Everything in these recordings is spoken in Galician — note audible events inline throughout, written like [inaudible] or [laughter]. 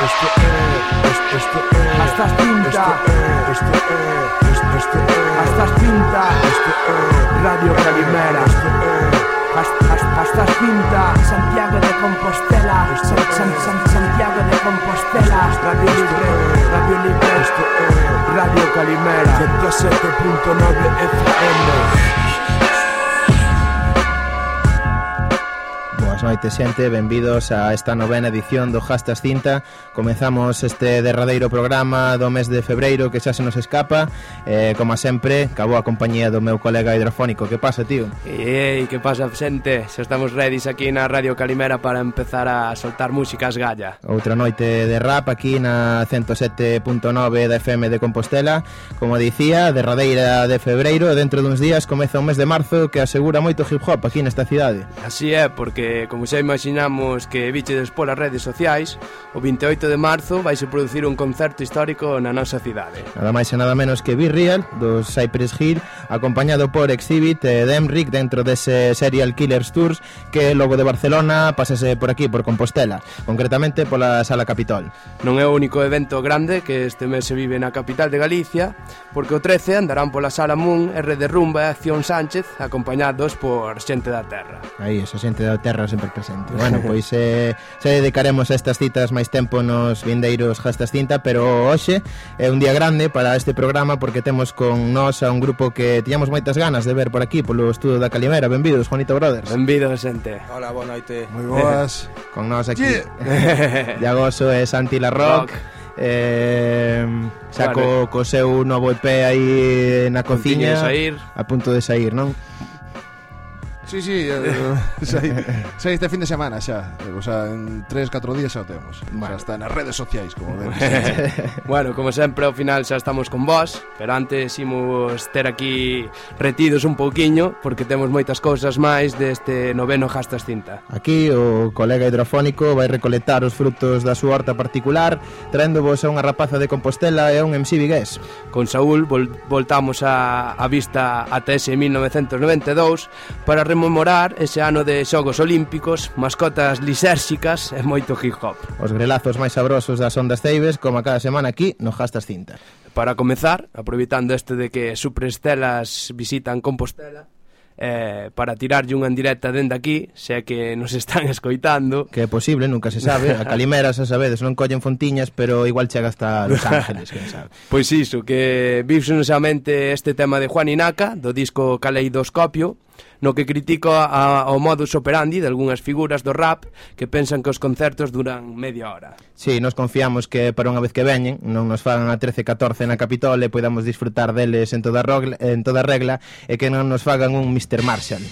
esto es, esto, es, Hasta pinta. esto es, esto es, esto es, Hasta pinta. esto es, Radio Calimera. esto es, Hasta, hasta. Santiago de Compostela. San, San- San- Santiago de Compostela. Radio Libre. Radio Libre. esto es, Radio Calimera. 107.9 FM. noite xente, benvidos a esta novena edición do Hastas Cinta. Comezamos este derradeiro programa do mes de febreiro que xa se nos escapa. Eh, Como sempre, cabo a compañía do meu colega hidrofónico. Que pasa, tío? Ei, que pasa, xente? Se estamos redis aquí na Radio Calimera para empezar a soltar músicas galla. Outra noite de rap aquí na 107.9 da FM de Compostela. Como dicía, derradeira de febreiro. Dentro duns días comeza o mes de marzo que asegura moito hip hop aquí nesta cidade. Así é, porque Como xa imaginamos que vichedes polas redes sociais, o 28 de marzo vaise producir un concerto histórico na nosa cidade. Nada máis e nada menos que Virreal, dos Cypress Hill, acompañado por Exhibit e Demrick dentro dese Serial Killers Tours que logo de Barcelona pasase por aquí, por Compostela, concretamente pola Sala Capitol. Non é o único evento grande que este mes se vive na capital de Galicia, porque o 13 andarán pola Sala Moon, R de Rumba e Acción Sánchez, acompañados por xente da terra. Aí, esa xente da terra se sempre presente. Bueno, [laughs] pois eh, se dedicaremos a estas citas máis tempo nos vindeiros Jastas Cinta, pero hoxe é un día grande para este programa porque temos con nós a un grupo que tiñamos moitas ganas de ver por aquí polo estudo da Calimera. Benvidos, Juanito Brothers. Benvidos, xente. Hola, boa noite. Moi boas. [laughs] con nós aquí. Yeah. [laughs] Iagoso e Santi Larroc. Rock eh, saco co, co seu novo EP aí na cociña a punto de sair, non? Sí, sí, eh, [laughs] [laughs] sei este fin de semana xa. Eh, o sea, en 3-4 días xa o temos. Bueno. Xa está nas redes sociais, como [laughs] ven Bueno, como sempre, ao final xa estamos con vós Pero antes imos ter aquí retidos un pouquiño Porque temos moitas cousas máis deste noveno Jastas Cinta Aquí o colega hidrofónico vai recolectar os frutos da súa horta particular Traéndovos a unha rapaza de Compostela e a un MC Vigués. Con Saúl vol voltamos a, a vista ata ese 1992 Para remontar rememorar ese ano de Xogos Olímpicos, mascotas lisérxicas e moito hip-hop. Os grelazos máis sabrosos das ondas ceibes, como a cada semana aquí, no Jastas Cintas. Para comezar, aproveitando este de que Superestelas visitan Compostela, eh, para tirarlle unha en directa dende aquí, xa que nos están [laughs] escoitando. Que é posible, nunca se sabe. A Calimera, xa sabedes, non collen fontiñas, pero igual chega hasta Los Ángeles, quen sabe. [laughs] Pois iso, que vivse solamente este tema de Juan Inaca, do disco Caleidoscopio, no que critico a, ao modus operandi de algunhas figuras do rap que pensan que os concertos duran media hora. Sí, nos confiamos que para unha vez que veñen non nos fagan a 13-14 na Capitol e podamos disfrutar deles en toda, rogla, en toda regla e que non nos fagan un Mr. Marshall.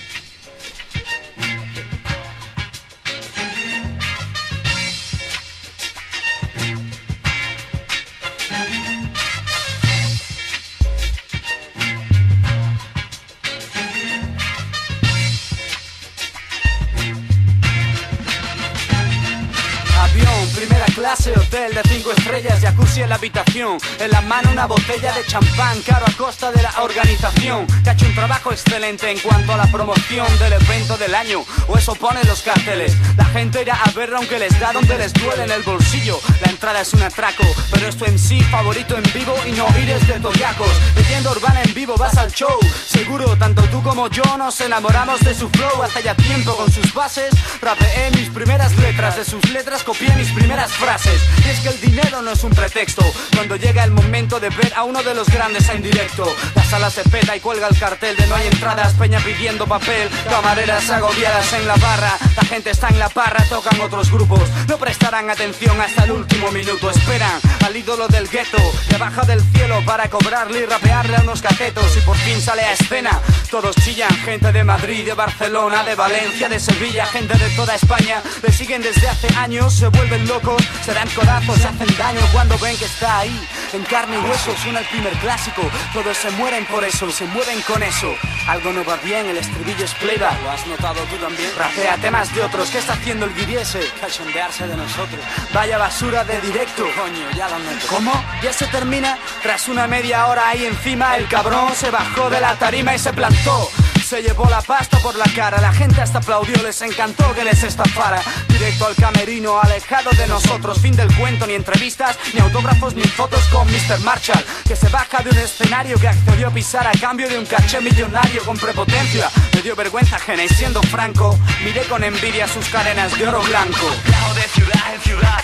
Hotel de cinco estrellas, jacuzzi en la habitación. En la mano una botella de champán, caro a costa de la organización. Que ha hecho un trabajo excelente en cuanto a la promoción del evento del año, o eso ponen los carteles. La gente irá a verlo aunque les da donde les duele en el bolsillo. La entrada es un atraco, pero esto en sí, favorito en vivo y no ires de toyacos. Leyenda urbana en vivo, vas al show. Seguro, tanto tú como yo nos enamoramos de su flow. Hace ya tiempo con sus bases, rapeé mis primeras letras. De sus letras copié mis primeras frases. Y es que el dinero no es un pretexto. Cuando llega el momento de ver a uno de los grandes en directo, la sala se peta y cuelga el cartel de no hay entradas. Peña pidiendo papel, camareras agobiadas en la barra. La gente está en la parra, tocan otros grupos. No prestarán atención hasta el último minuto. Esperan al ídolo del gueto que baja del cielo para cobrarle y rapearle a unos catetos. Y por fin sale a escena. Todos chillan, gente de Madrid, de Barcelona, de Valencia, de Sevilla, gente de toda España. Le siguen desde hace años, se vuelven locos, se dan codazos, se hacen daño cuando ven que está ahí. En carne y hueso suena el primer clásico. Todos se mueren por eso, se mueven con eso. Algo no va bien, el estribillo es playback. ¿Lo has notado tú también? Rapea temas de otros. ¿Qué está haciendo el guiriese? Cachondearse de nosotros. Vaya basura de directo. Coño, ya lo meto. ¿Cómo? Ya se termina. Tras una media hora ahí encima, el cabrón se bajó de la tarima y se plantó. Se llevó la pasta por la cara. La gente hasta aplaudió, les encantó que les estafara. Directo al camerino, alejado de nosotros. Fin del cuento, ni entrevistas, ni autógrafos, ni fotos con Mr. Marshall. Que se baja de un escenario que accedió a pisar a cambio de un caché millonario con prepotencia. Me dio vergüenza ajena y siendo franco, miré con envidia sus cadenas de oro blanco. Viajo de ciudad en ciudad.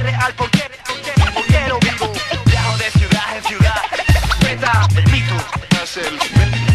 Real porque, lo vivo. Viajo de ciudad en ciudad. El mito.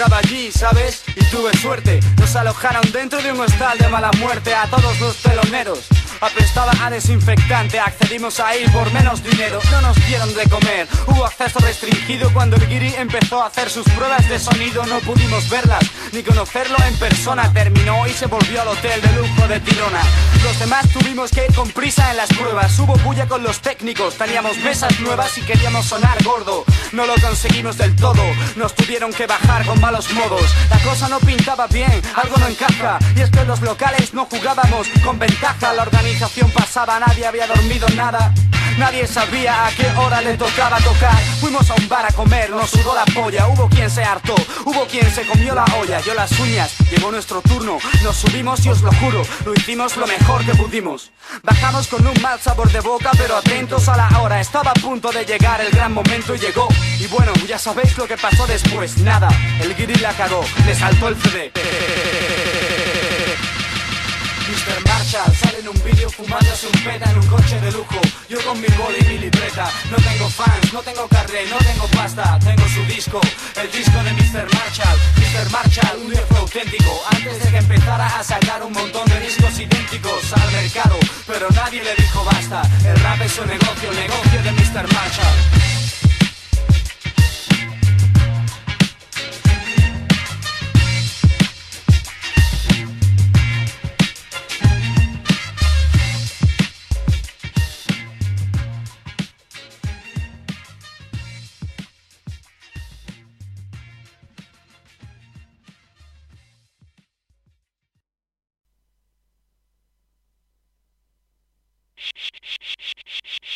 Tocaba allí, ¿sabes? Tuve suerte. Nos alojaron dentro de un hostal de mala muerte a todos los teloneros. Apestaba a desinfectante, accedimos ahí por menos dinero. No nos dieron de comer, hubo acceso restringido cuando el guiri empezó a hacer sus pruebas de sonido. No pudimos verlas ni conocerlo en persona. Terminó y se volvió al hotel de lujo de Tirona. Los demás tuvimos que ir con prisa en las pruebas. Hubo bulla con los técnicos, teníamos mesas nuevas y queríamos sonar gordo. No lo conseguimos del todo, nos tuvieron que bajar con malos modos. La cosa no pintaba bien, algo no encaja. Y es que los locales no jugábamos con ventaja. La organización pasaba, nadie había dormido nada. Nadie sabía a qué hora le tocaba tocar. Fuimos a un bar a comer, nos sudó la polla. Hubo quien se hartó, hubo quien se comió la olla. Yo las uñas, llegó nuestro turno. Nos subimos y os lo juro, lo hicimos lo mejor que pudimos. Bajamos con un mal sabor de boca, pero atentos a la hora. Estaba a punto de llegar el gran momento y llegó. Y bueno, ya sabéis lo que pasó después. Nada, el guiri la cagó, le saltó el CD. [laughs] Mr. Marshall un vídeo fumándose un peta en un coche de lujo. Yo con mi boli y mi libreta. No tengo fans, no tengo carré, no tengo pasta. Tengo su disco, el disco de Mr. Marshall. Mr. Marshall, un viejo auténtico. Antes de que empezara a sacar un montón de discos idénticos al mercado. Pero nadie le dijo basta. El rap es su negocio, negocio de Mr. Marshall.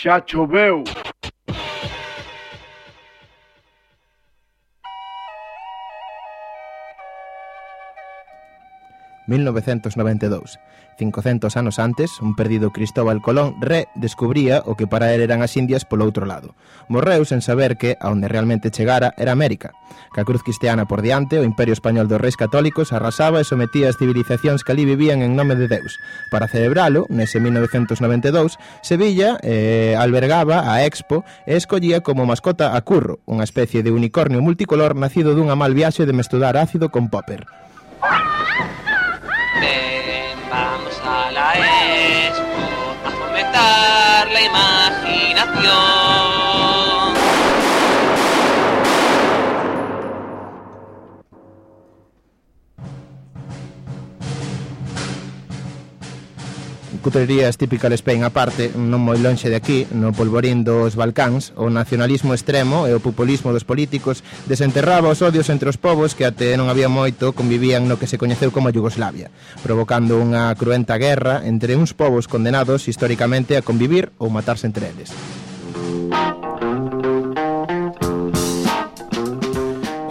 já choveu. 1992. 500 anos antes, un perdido Cristóbal Colón redescubría o que para el eran as Indias polo outro lado. Morreu sen saber que, a onde realmente chegara, era América. Ca cruz cristiana por diante, o Imperio Español dos Reis Católicos arrasaba e sometía as civilizacións que ali vivían en nome de Deus. Para celebralo, nese 1992, Sevilla eh, albergaba a Expo e escollía como mascota a Curro, unha especie de unicornio multicolor nacido dunha mal viaxe de mestudar ácido con popper. Imaginación. cutrerías típica Spain aparte, non moi lonxe de aquí, no polvorín dos Balcáns, o nacionalismo extremo e o populismo dos políticos desenterraba os odios entre os povos que até non había moito convivían no que se coñeceu como Yugoslavia, provocando unha cruenta guerra entre uns povos condenados históricamente a convivir ou matarse entre eles.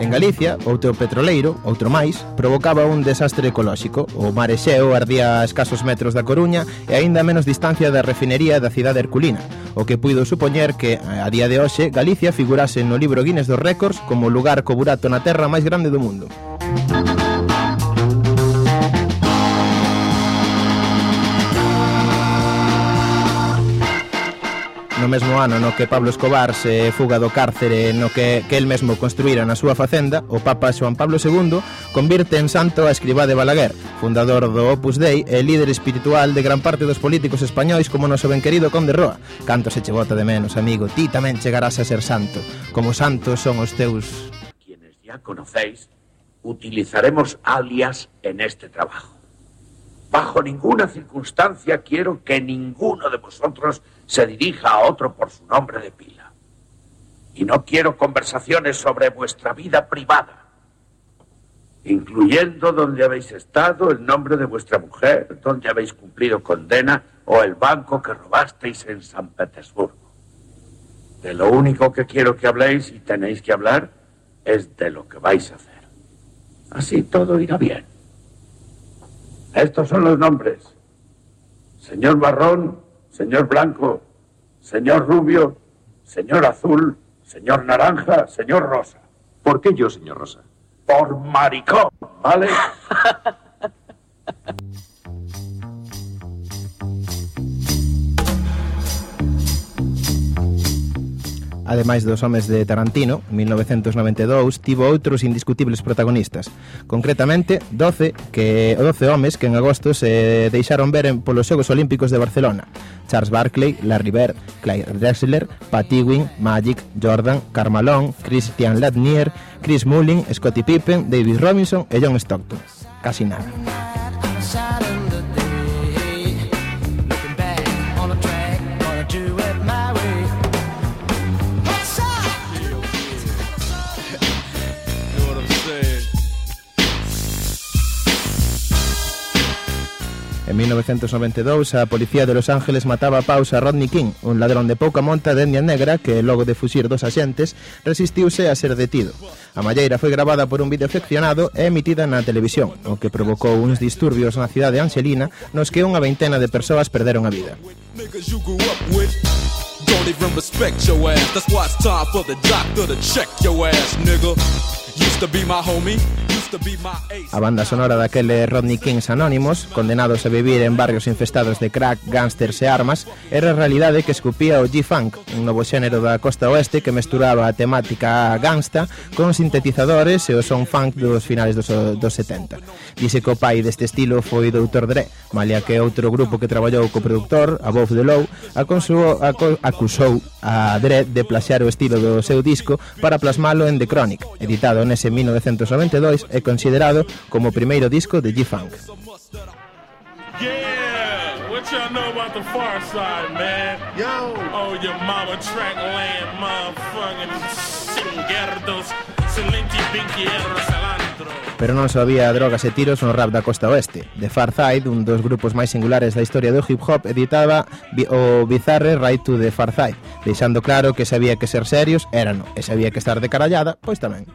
En Galicia, outro petroleiro, outro máis, provocaba un desastre ecolóxico. O mar Exeo ardía a escasos metros da Coruña e aínda menos distancia da refinería da cidade herculina, o que puido supoñer que, a día de hoxe, Galicia figurase no libro Guinness dos Récords como o lugar co burato na terra máis grande do mundo. no mesmo ano no que Pablo Escobar se fuga do cárcere no que, que el mesmo construíra na súa facenda, o Papa Xoan Pablo II convirte en santo a escribá de Balaguer, fundador do Opus Dei e líder espiritual de gran parte dos políticos españois como noso ben querido Conde Roa. Canto se che bota de menos, amigo, ti tamén chegarás a ser santo. Como santos son os teus... Quienes ya conocéis, utilizaremos alias en este trabajo. Bajo ninguna circunstancia quiero que ninguno de vosotros se dirija a otro por su nombre de pila. Y no quiero conversaciones sobre vuestra vida privada. incluyendo dónde habéis estado, el nombre de vuestra mujer, dónde habéis cumplido condena o el banco que robasteis en San Petersburgo. De lo único que quiero que habléis y tenéis que hablar es de lo que vais a hacer. Así todo irá bien. Estos son los nombres. Señor Marrón, señor Blanco, señor Rubio, señor Azul, señor Naranja, señor Rosa. ¿Por qué yo, señor Rosa? Por maricón, ¿vale? [laughs] ademais dos homes de Tarantino, en 1992, tivo outros indiscutibles protagonistas. Concretamente, 12 que 12 homes que en agosto se deixaron ver en polos Xogos Olímpicos de Barcelona. Charles Barkley, Larry Bird, Clyde Drexler, Pat Ewing, Magic, Jordan, Carmalón, Christian Ladnier, Chris Mullin, Scottie Pippen, David Robinson e John Stockton. Casi nada. En 1992, a policía de Los Ángeles mataba a pausa a Rodney King, un ladrón de pouca monta de etnia negra que, logo de fuxir dos axentes, resistiuse a ser detido. A malleira foi grabada por un vídeo afeccionado e emitida na televisión, o que provocou uns disturbios na cidade de Angelina nos que unha veintena de persoas perderon a vida. A banda sonora daquele Rodney Kings anónimos, condenados a vivir en barrios infestados de crack, gángsters e armas, era a realidade que escupía o G-Funk, un novo xénero da costa oeste que mesturaba a temática gangsta con sintetizadores e o son funk dos finales dos, dos 70. Dice que o pai deste estilo foi Dr. Dre, malia que outro grupo que traballou co productor, a Bob Low, aco, acusou a Dre de plaxar o estilo do seu disco para plasmalo en The Chronic, editado nese 1992 e considerado como o primeiro disco de G-Funk. Yeah, what y'all know about the far side, man? Yo! Oh, your mama track land, motherfucking singerdos, silinky binky Pero non só había drogas e tiros no rap da costa oeste. The Far Side, un dos grupos máis singulares da historia do hip hop, editaba o bizarre Right to the Far Side, deixando claro que sabía que ser serios, érano, e sabía que estar de carallada, pois tamén.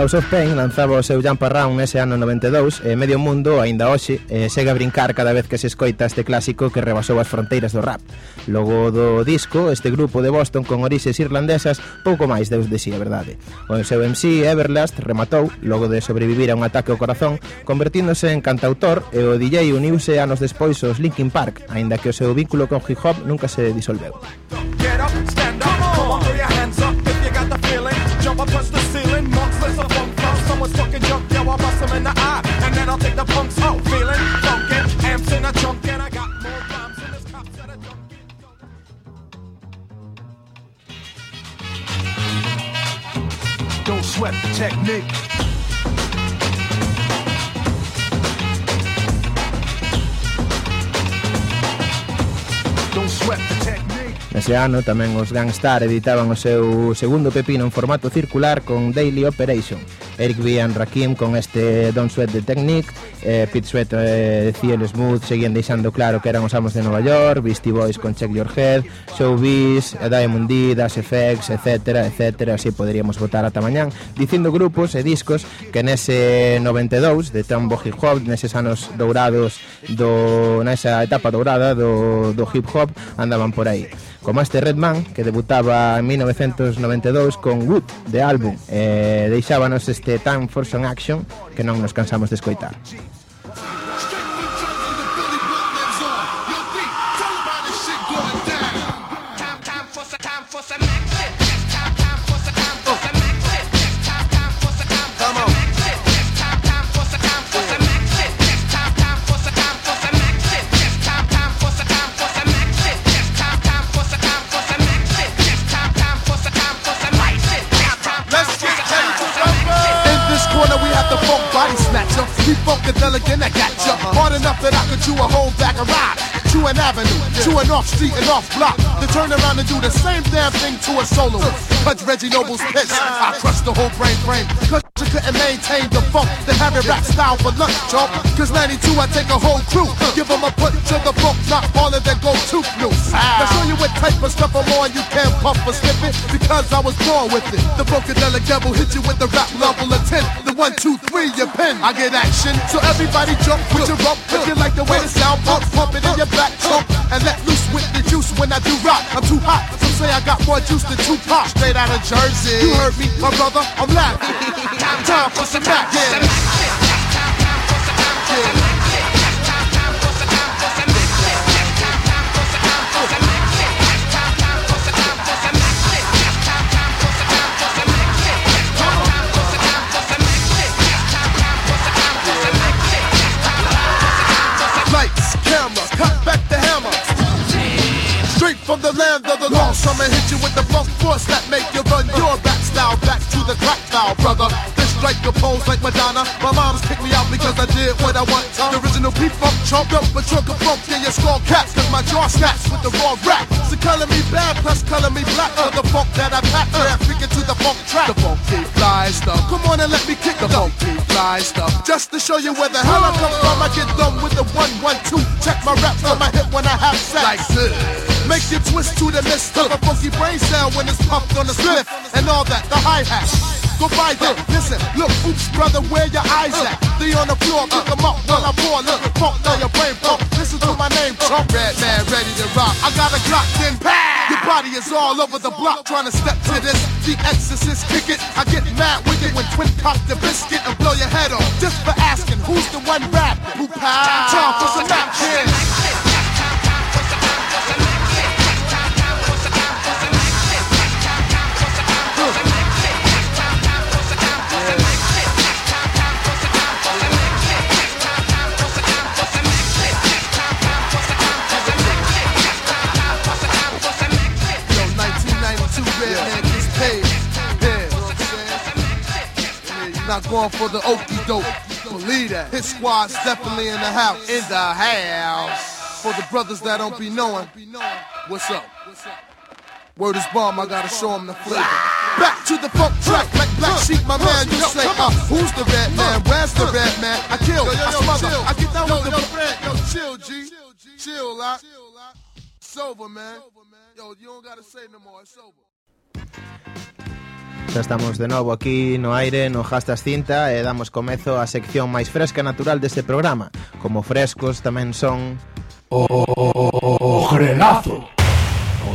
House of Pain lanzaba o seu Jump Around nese ano 92 e medio mundo, aínda hoxe, eh, segue a brincar cada vez que se escoita este clásico que rebasou as fronteiras do rap. Logo do disco, este grupo de Boston con orixes irlandesas pouco máis deus de si, sí, a verdade. O seu MC Everlast rematou, logo de sobrevivir a un ataque ao corazón, convertíndose en cantautor e o DJ uniuse anos despois aos Linkin Park, aínda que o seu vínculo con hip hop nunca se disolveu. Get up, stand up, come on, come on. I'll take the punks out. Feeling funky, amps in a trunk, and I got more rhymes than this cops at a dump. Don't sweat the technique. Don't sweat the technique. Nese ano tamén os Gangstar editaban o seu segundo pepino en formato circular con Daily Operation Eric B. and Rakim con este Don't Sweat the Technique, eh, Pete Sweat eh, Ciel Smooth seguían deixando claro que eran os amos de Nova York, Beastie Boys con Check Your Head, Showbiz, eh, Diamond D, Das FX, etc, etc, así poderíamos votar ata mañán, dicindo grupos e discos que nese 92 de Trambo Hip Hop, neses anos dourados do, nesa etapa dourada do, do hip hop andaban por aí. Como este Redman que debutaba en 1992 con Wood de álbum. Eh, deixábanos este este tan force on action que non nos cansamos de escoitar. Snatcher. And I got ya. Hard enough that I could chew a whole bag of rocks. To an avenue, to an off street and off block. To turn around and do the same damn thing to a soloist. Cause Reggie Noble's pissed. I crushed the whole brain frame. Cause you couldn't maintain the funk, the heavy rap style for lunch, chump. Cause 92, I take a whole crew. Give them a put to the funk, not all of their go to news. Now show you what type of stuff I'm on, you can't puff or slip it. Because I was born with it. The Funkadelic devil hit you with the rap level of 10. The one, two, three, your pen. I get action. So everybody jump with your rump. If you like the way the sound pump, pump it in your back trunk. And let loose with the juice when I do rock. I'm too hot. Some say I got more juice than Tupac. Straight out of Jersey. You heard me, my brother. I'm laughing. [laughs] Time time for some back. Yeah. Lights, back the hammer. Straight from the land of the lost. I'ma hit you with the funk force that make you run your back style back to the crack style, brother. This strike your pose like Madonna. My mom's kicked me out because I did what I want. The original beat chump up a trunk of funk in your skull caps. Cause my jaw snaps with the raw rap. So color me bad plus color me black for the funk that I pack. Yeah, freaking to the funk track. The funky fly stuff. Come on and let me kick the funky fly stuff. Just to show you where the hell I come from, I get done with the one, one, two. Check my rap from my hip when I have sex. Like this. Make you twist to the mist of a funky brain cell when it's pumped on the spliff and all that, the hi-hat. Go by that, listen, look, oops, brother, where your eyes at? They on the floor, pick them up while I pour, look, funk down your brain pump. Listen to my name, Trump, red man, ready to rock. I got a Glock, then pow! Your body is all over the block trying to step to this. The exorcist, kick it. I get mad with it when twin cock the biscuit and blow your head off. Just for asking, who's the one rap? Who pow? Time for some action. Not going for the okey doke. Believe that. His squad's definitely in the house. In the house. For the brothers that don't be knowing, what's up? What's up? Word is bomb, I gotta show them the flavor. Back to the funk track, like Black Sheep, my man. You say, uh, who's the red man? Where's the red man? I kill, I smother, I get down with the bread. Yo, chill, G. Chill, lot. It's over, man. Yo, you don't gotta say no more, it's over. Xa estamos de novo aquí no aire no Jastas Cinta e damos comezo á sección máis fresca natural deste programa. Como frescos tamén son... O, o, o grelazo!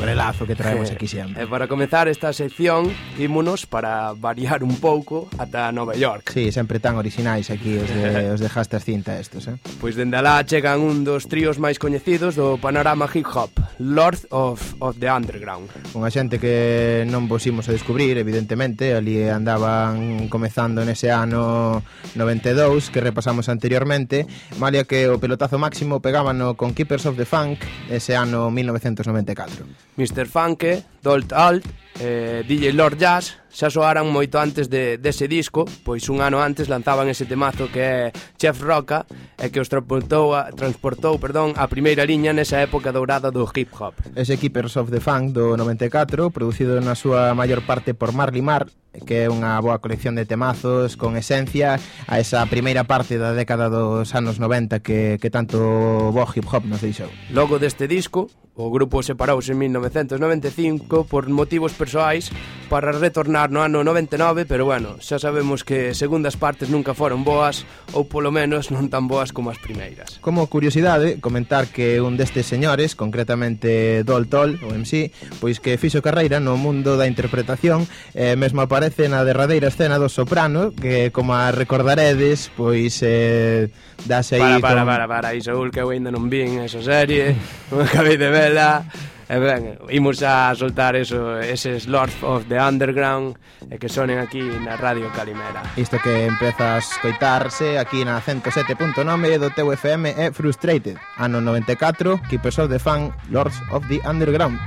relazo que traemos [laughs] aquí sempre. E eh, para comenzar esta sección, ímonos para variar un pouco ata Nova York. Sí, sempre tan orixinais aquí os de, [laughs] os de Haster Cinta estos, eh? Pois dende alá chegan un dos tríos máis coñecidos do panorama hip hop, Lord of, of the Underground. Unha xente que non vos imos a descubrir, evidentemente, ali andaban comezando nese ano 92 que repasamos anteriormente, malia que o pelotazo máximo pegábano con Keepers of the Funk ese ano 1994. Mr. Funke, Dolt Alt, eh, DJ Lord Jazz, xa soaran moito antes de, dese disco, pois un ano antes lanzaban ese temazo que é Chef Roca, e que os transportou, a, transportou perdón, a primeira liña nesa época dourada do hip hop. Ese Keepers of the Funk do 94, producido na súa maior parte por Marley Mar, que é unha boa colección de temazos con esencia a esa primeira parte da década dos anos 90 que, que tanto bo hip hop nos deixou. Logo deste disco, o grupo separouse en 1995 México por motivos persoais para retornar no ano 99, pero bueno, xa sabemos que segundas partes nunca foron boas ou polo menos non tan boas como as primeiras. Como curiosidade, comentar que un destes señores, concretamente Dol Tol, o MC, pois que fixo carreira no mundo da interpretación, eh, mesmo aparece na derradeira escena do Soprano, que como a recordaredes, pois eh, dase aí... Para, para, con... para, para, Isaúl, que eu ainda non vin esa serie, non [laughs] acabei de vela... E ben, imos a soltar eso, eses Lords of the Underground e que sonen aquí na Radio Calimera. Isto que empezas a coitarse aquí na 107.9 do teu FM é Frustrated, ano 94, que pesor de fan Lords of the Underground.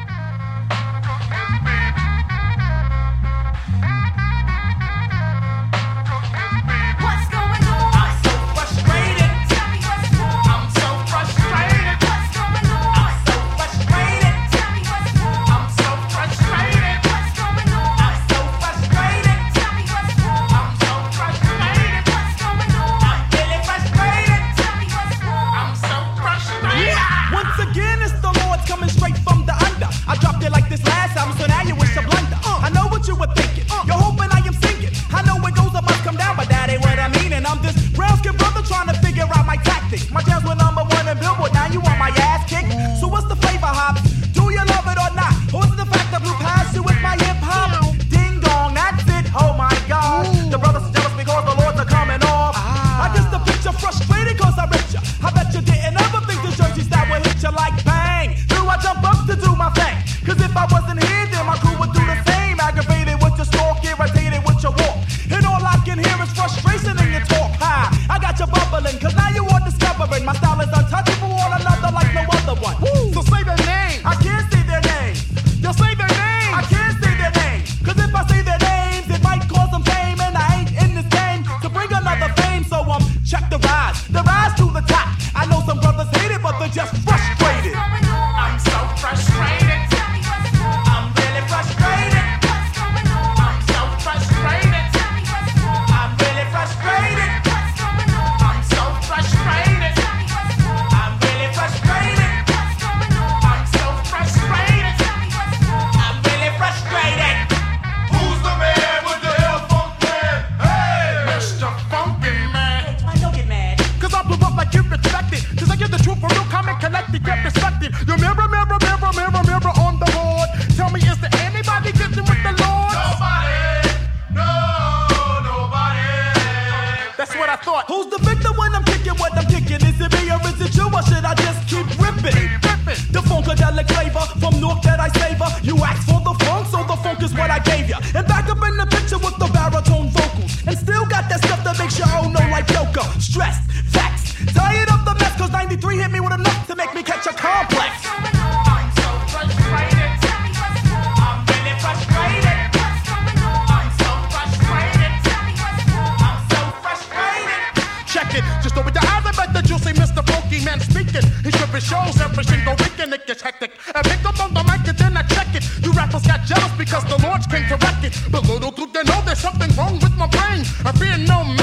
being no man.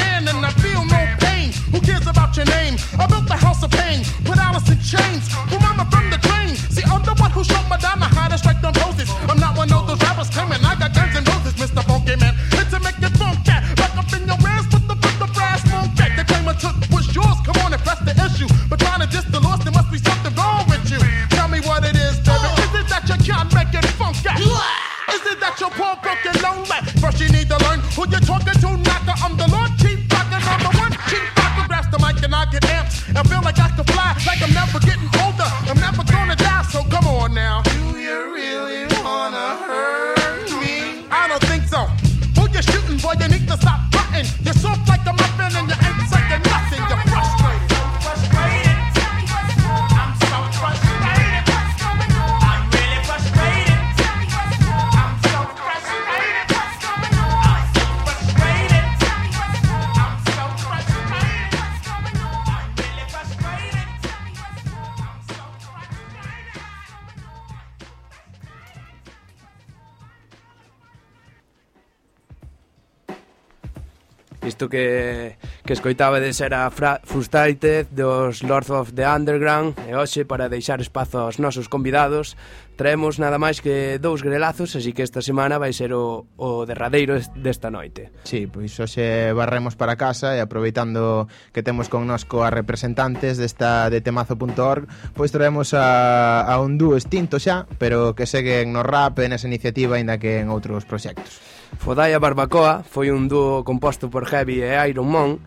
Escoitaba de ser a Fra Frustrated dos Lords of the Underground e hoxe para deixar espazo aos nosos convidados traemos nada máis que dous grelazos, así que esta semana vai ser o, o derradeiro desta noite. Sí, pois hoxe barremos para casa e aproveitando que temos con a representantes desta de temazo.org, pois traemos a, a un dúo extinto xa, pero que seguen no rap e nesa iniciativa, aínda que en outros proxectos. Fodaya Barbacoa foi un dúo composto por Heavy e Iron Mon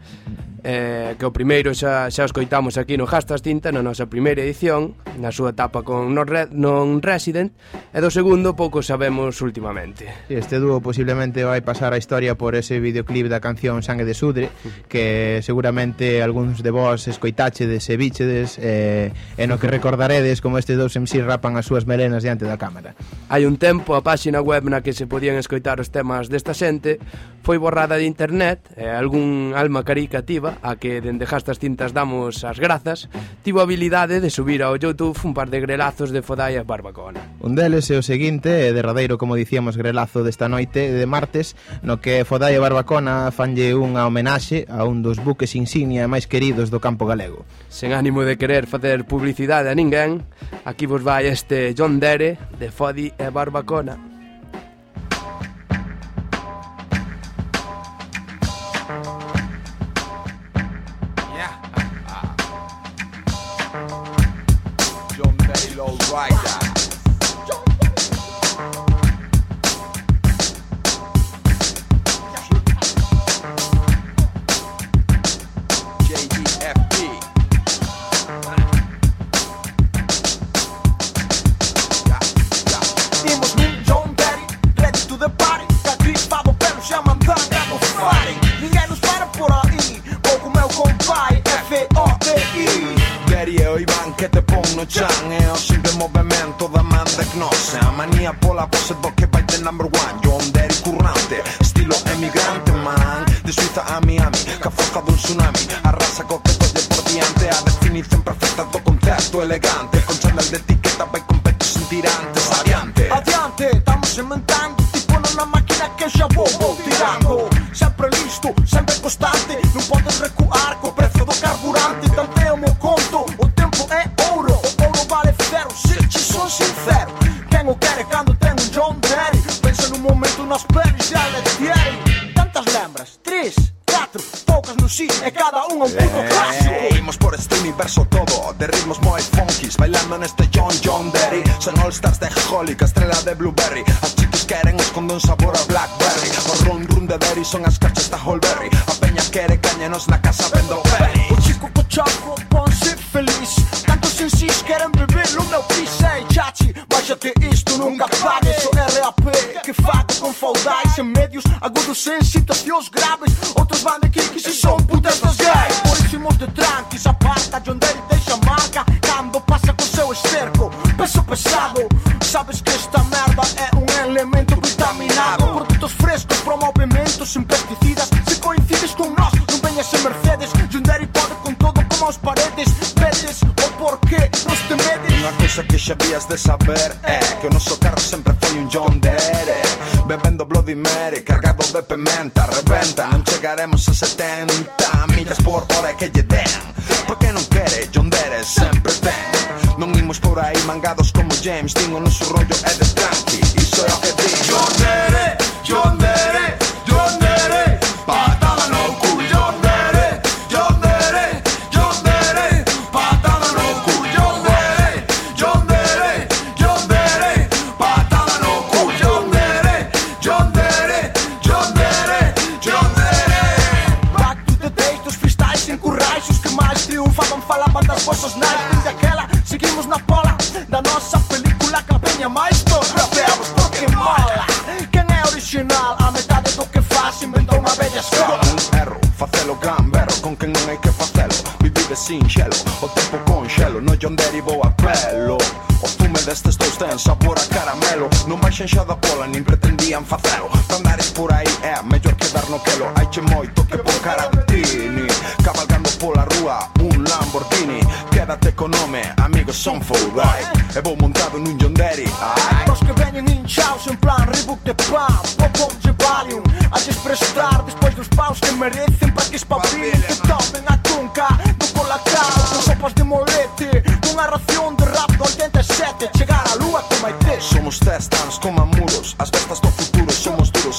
eh, que o primeiro xa, xa os coitamos aquí no Hastas Tinta na nosa primeira edición, na súa etapa con Non, Re non Resident, e do segundo pouco sabemos últimamente. Este dúo posiblemente vai pasar a historia por ese videoclip da canción Sangue de Sudre, que seguramente algúns de vós escoitachedes e bichedes eh, e no que recordaredes como estes dous MC rapan as súas melenas diante da cámara. Hai un tempo a páxina web na que se podían escoitar os temas desta xente foi borrada de internet e algún alma caricativa Silva, a que dende Gastas Tintas damos as grazas, tivo a habilidade de subir ao Youtube un par de grelazos de Fodaias Barbacona. Un deles é o seguinte, é derradeiro, como dicíamos, grelazo desta noite de martes, no que Fodaia Barbacona fanlle unha homenaxe a un dos buques insignia máis queridos do campo galego. Sen ánimo de querer facer publicidade a ninguén, aquí vos vai este John Dere de Fodi e Barbacona. like that. Chang mia bola voce che vai the number one. Yo on daddy currante, stilo emigrante man De suiza a Miami, Che ha de un tsunami Arrasa con todo de por diante A definición perfecta, concerto elegante Con Chanel de xa vías de saber É que o noso carro sempre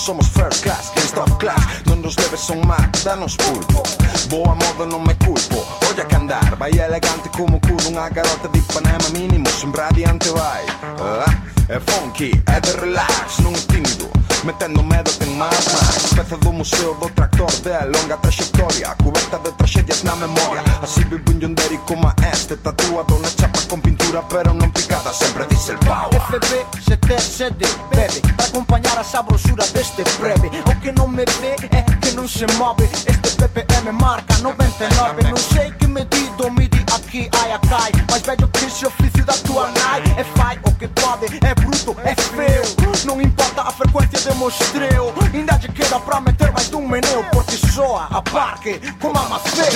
somos first class, kings top class. Non nos debes un mar, danos pulpo. Boa modo non me culpo, olla que andar Vai elegante come un culo, una garota di Panama minimo Sembra di vai. Ah, eh? È funky, è de relax, non é tímido. Mettendo medo ten máis máis Peza do museo do tractor de longa trayectoria Cuberta de tragedias na memoria. Así vive un yonderi como este Tatuado na chapa con pintura pero non picada Sempre dice el pau FB7CD, bebe Para acompañar a sabrosura deste breve. O que non me ve é que non se move. Este BPM marca 99 Non sei que medido comida aqui, ai, a cai. Mas velho triste, ofício da tua nai. É fai o que pode, é bruto, é feio. Não importa a frequência, demonstreu. Ainda de queda pra meter mais um meneu. Porque soa a parque com a maceira.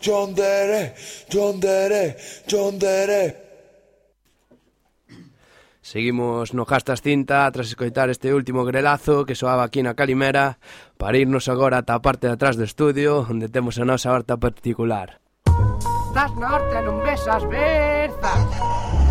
John Dere, John Dere, John Dere. Seguimos no Gastas Cinta tras escoitar este último grelazo que soaba aquí na Calimera para irnos agora ata a parte de atrás do estudio onde temos a nosa horta particular. Estás na horta non besas berzas.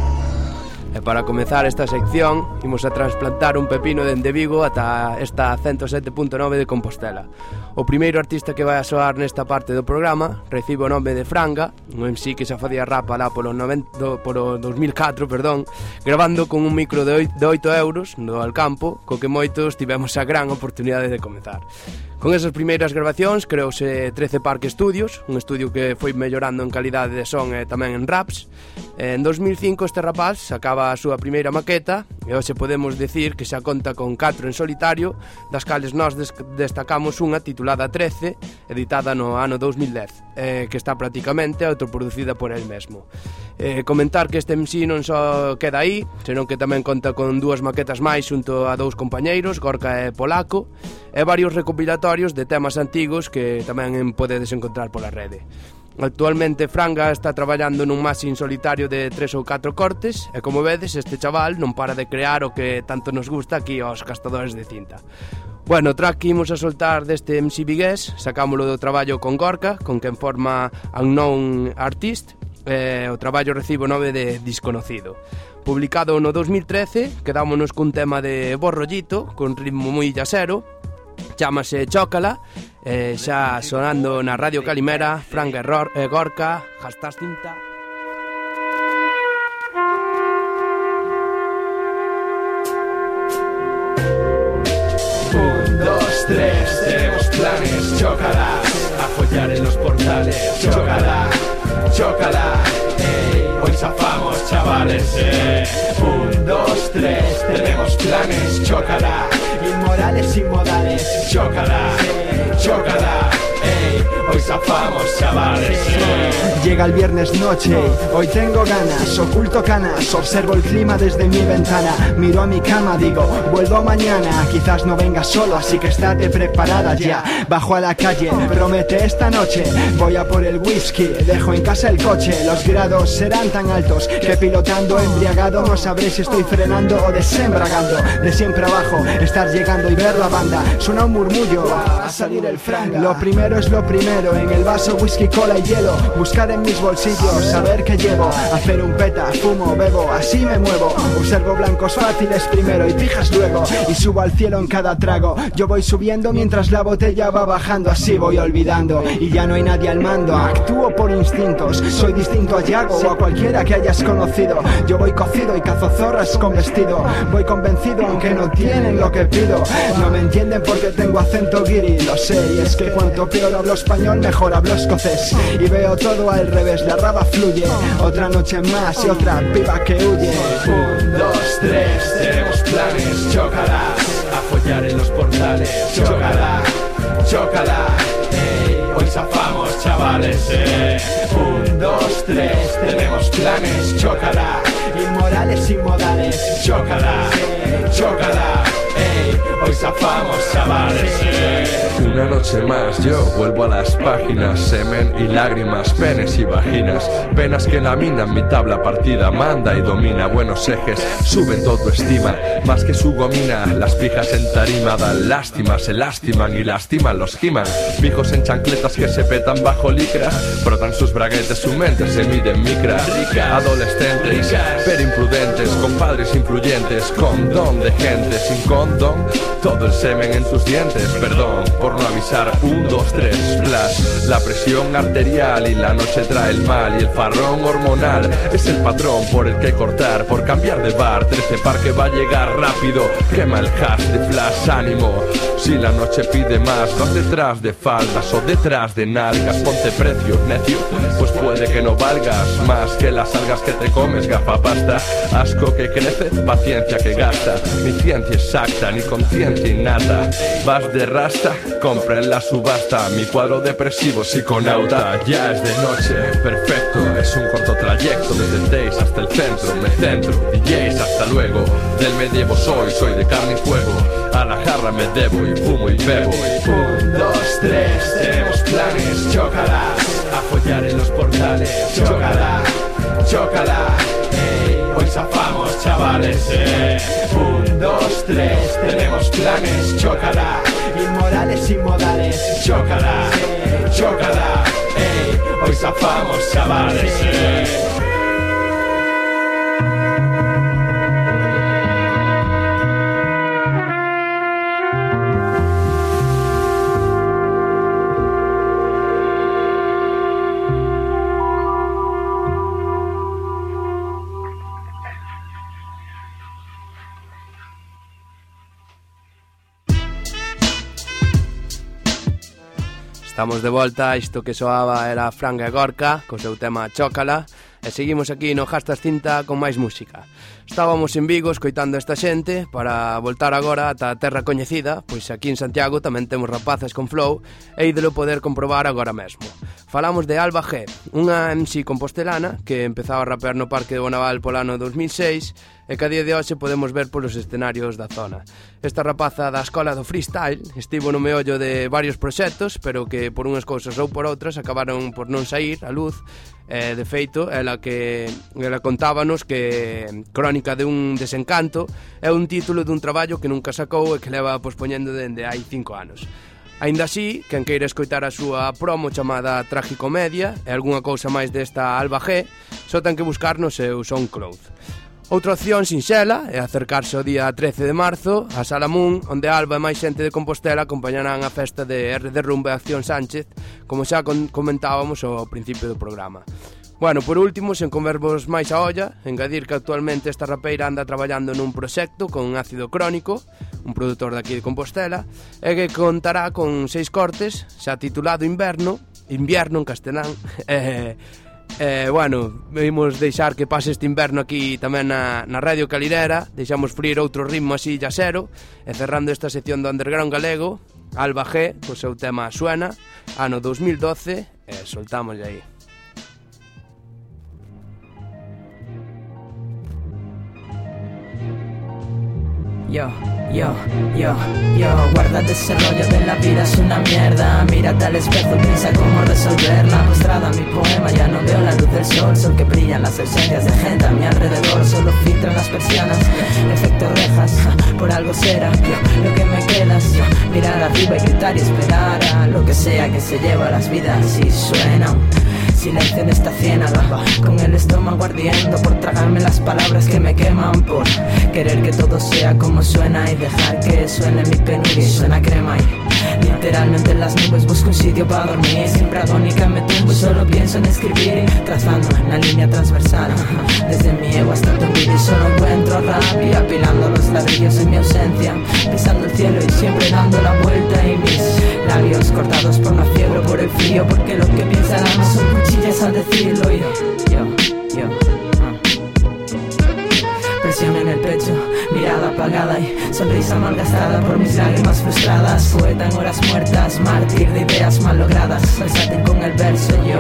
E para comezar esta sección, imos a transplantar un pepino dende Vigo ata esta 107.9 de Compostela. O primeiro artista que vai a soar nesta parte do programa recibe o nome de Franga, un MC que xa facía rapa lá polo, 90, polo 2004, perdón, grabando con un micro de 8, de 8 euros no Alcampo, co que moitos tivemos a gran oportunidade de comezar. Con esas primeiras grabacións creouse 13 Park Studios, un estudio que foi mellorando en calidade de son e tamén en raps. En 2005 este rapaz sacaba a súa primeira maqueta e hoxe podemos decir que xa conta con 4 en solitario, das cales nós destacamos unha titulada 13, editada no ano 2010 eh, que está prácticamente autoproducida por el mesmo. Eh, comentar que este MC non só queda aí, senón que tamén conta con dúas maquetas máis xunto a dous compañeiros, Gorka e Polaco, e varios recopilatorios de temas antigos que tamén podedes encontrar pola rede. Actualmente Franga está traballando nun maxin solitario de tres ou catro cortes e como vedes este chaval non para de crear o que tanto nos gusta aquí aos castadores de cinta. Bueno, o track que imos a soltar deste MC Vigués Sacámolo do traballo con Gorka Con quen forma Unknown Artist eh, O traballo recibo nove de Desconocido. Publicado no 2013 Quedámonos cun tema de borrollito Con ritmo moi yasero Chámase Chócala eh, Xa sonando na Radio Calimera Frank Error, eh, Gorka Jastas Cinta. Dos, tres, tenemos planes, chócala, a follar en los portales, chócala, chócala, hoy zafamos chavales, eh. Un, dos, tres, tenemos planes, chócala, inmorales, inmodales, chócala, chócala, ey, hoy zafamos chavales. Llega el viernes noche, hoy tengo ganas, oculto canas, observo el clima desde mi ventana, miro a mi cama, digo, vuelvo mañana, quizás no venga solo, así que estate preparada ya, bajo a la calle, promete esta noche, voy a por el whisky, dejo en casa el coche, los grados serán tan altos que pilotando embriagado no sabré si estoy frenando o desembragando, de siempre abajo, estar llegando y ver la banda, suena un murmullo, va a salir el franga, lo primero es lo primero, en el vaso whisky, cola y hielo, buscar en mis bolsillos, saber qué llevo, hacer un peta, fumo, bebo, así me muevo, observo blancos fáciles primero y pijas luego, y subo al cielo en cada trago, yo voy subiendo mientras la botella va bajando, así voy olvidando, y ya no hay nadie al mando, actúo por instintos, soy distinto a Yago o a cualquiera que hayas conocido, yo voy cocido y cazo zorras con vestido, voy convencido aunque no tienen lo que pido, no me entienden porque tengo acento guiri, lo sé, y es que cuanto peor hablo español, mejor hablo escocés, y veo todo al revés, la raba fluye, otra noche más y otra piba que huye. Un, dos, tres, tenemos planes, chócala, a follar en los portales, chócala, ey, hoy zafamos chavales, eh. Un, dos, tres, tenemos planes, chócala, inmorales, inmodales, chócala, chócala, ey, hoy zafamos chavales, eh. Una noche más yo vuelvo a las páginas. Semen y lágrimas, penes y vaginas. Penas que laminan mi tabla partida. Manda y domina buenos ejes. Suben todo estima. Más que su gomina. Las pijas en tarima dan lástima. Se lastiman y lastiman los giman Pijos en chancletas que se petan bajo licras Brotan sus braguetes, su mente se mide en micra. Adolescentes, pero imprudentes Compadres influyentes. Con don de gente sin condón Todo el semen en tus dientes Perdón por no avisar. Un, dos, tres, flash. La presión arterial y la noche trae el mal Y el farrón hormonal es el patrón por el que cortar Por cambiar de bar, 13 par que va a llegar rápido. Quema el hash de flash, ánimo. Si la noche pide más, vas detrás de faldas o detrás de nalgas. Ponte precio, necio, pues puede que no valgas Más que las algas que te comes, gafapasta. Asco que crece, paciencia que gasta. Ni ciencia exacta, ni conciencia innata Vas de rasta, compra en la subasta. Mi cuadro depresivo, psiconauta Ya es de noche, perfecto Es un corto trayecto. Desde Days hasta el centro Me centro, DJs hasta luego. Del medievo soy, soy de carne y fuego. A la jarra me debo y fumo y bebo. Un, dos, tres, tenemos planes, chócala, a follar en los portales, chócala, chócala, ey, hoy zafamos chavales, eh. Tenemos planes, chócala, inmorales, inmodales, chócala, chócala, ey, hoy zafamos chavales, eh. Estamos de volta, isto que soaba era Franga Gorka, co seu tema Chócala, E seguimos aquí no Jastas Cinta con máis música. Estábamos en Vigo escoitando esta xente para voltar agora ata a terra coñecida, pois aquí en Santiago tamén temos rapazas con flow e ídolo poder comprobar agora mesmo. Falamos de Alba G, unha MC compostelana que empezaba a rapear no Parque do Naval polo ano 2006 e que a día de hoxe podemos ver polos escenarios da zona. Esta rapaza da Escola do Freestyle estivo no meollo de varios proxectos, pero que por unhas cousas ou por outras acabaron por non sair a luz Eh, de feito, ela que ela contábanos que Crónica de un desencanto é un título dun traballo que nunca sacou e que leva pospoñendo dende hai cinco anos. Ainda así, quen queira escoitar a súa promo chamada Tragicomedia e algunha cousa máis desta Alba G, só ten que buscar no seu SoundCloud. Outra opción sinxela é acercarse ao día 13 de marzo a Salamún, onde Alba e máis xente de Compostela acompañarán a festa de R de Rumba e Acción Sánchez, como xa comentábamos ao principio do programa. Bueno, por último, sen comervos máis a olla, engadir que actualmente esta rapeira anda traballando nun proxecto con ácido crónico, un produtor daqui de Compostela, e que contará con seis cortes, xa titulado Inverno, Invierno en castelán, [laughs] e... Eh, E, eh, bueno, vimos deixar que pase este inverno aquí tamén na, na Radio Calirera Deixamos frir outro ritmo así ya xero. E cerrando esta sección do underground galego Alba G, co seu tema Suena, ano 2012 E soltámoslle aí. Yo, yo, yo, yo, guárdate ese rollo de la vida es una mierda. Mírate al espejo, piensa cómo resolverla. Mostrada mi poema, ya no veo la luz del sol. Sol que brillan las esencias de gente a mi alrededor. Solo filtran las persianas, efecto rejas Por algo será lo que me quedas Mirar arriba y gritar y esperar a lo que sea que se lleva las vidas. Y suena silencio en esta ciénaga Con el estómago ardiendo por tragarme las palabras que me queman Por querer que todo sea como suena y dejar que suene mi penuria y suena crema y Literalmente en las nubes busco un sitio para dormir. Siempre agónica me tumbo y solo pienso en escribir Trazando una línea transversal. Desde mi ego hasta tu vida y solo encuentro Y apilando los ladrillos en mi ausencia Pisando el cielo y siempre dando la vuelta Y mis labios cortados por la fiebre frío porque los que piensan son cuchillas al decirlo yo. Apagada y sonrisa malgastada por mis lágrimas frustradas. Poeta en horas muertas, mártir de ideas mal logradas. Versátil con el verso, yo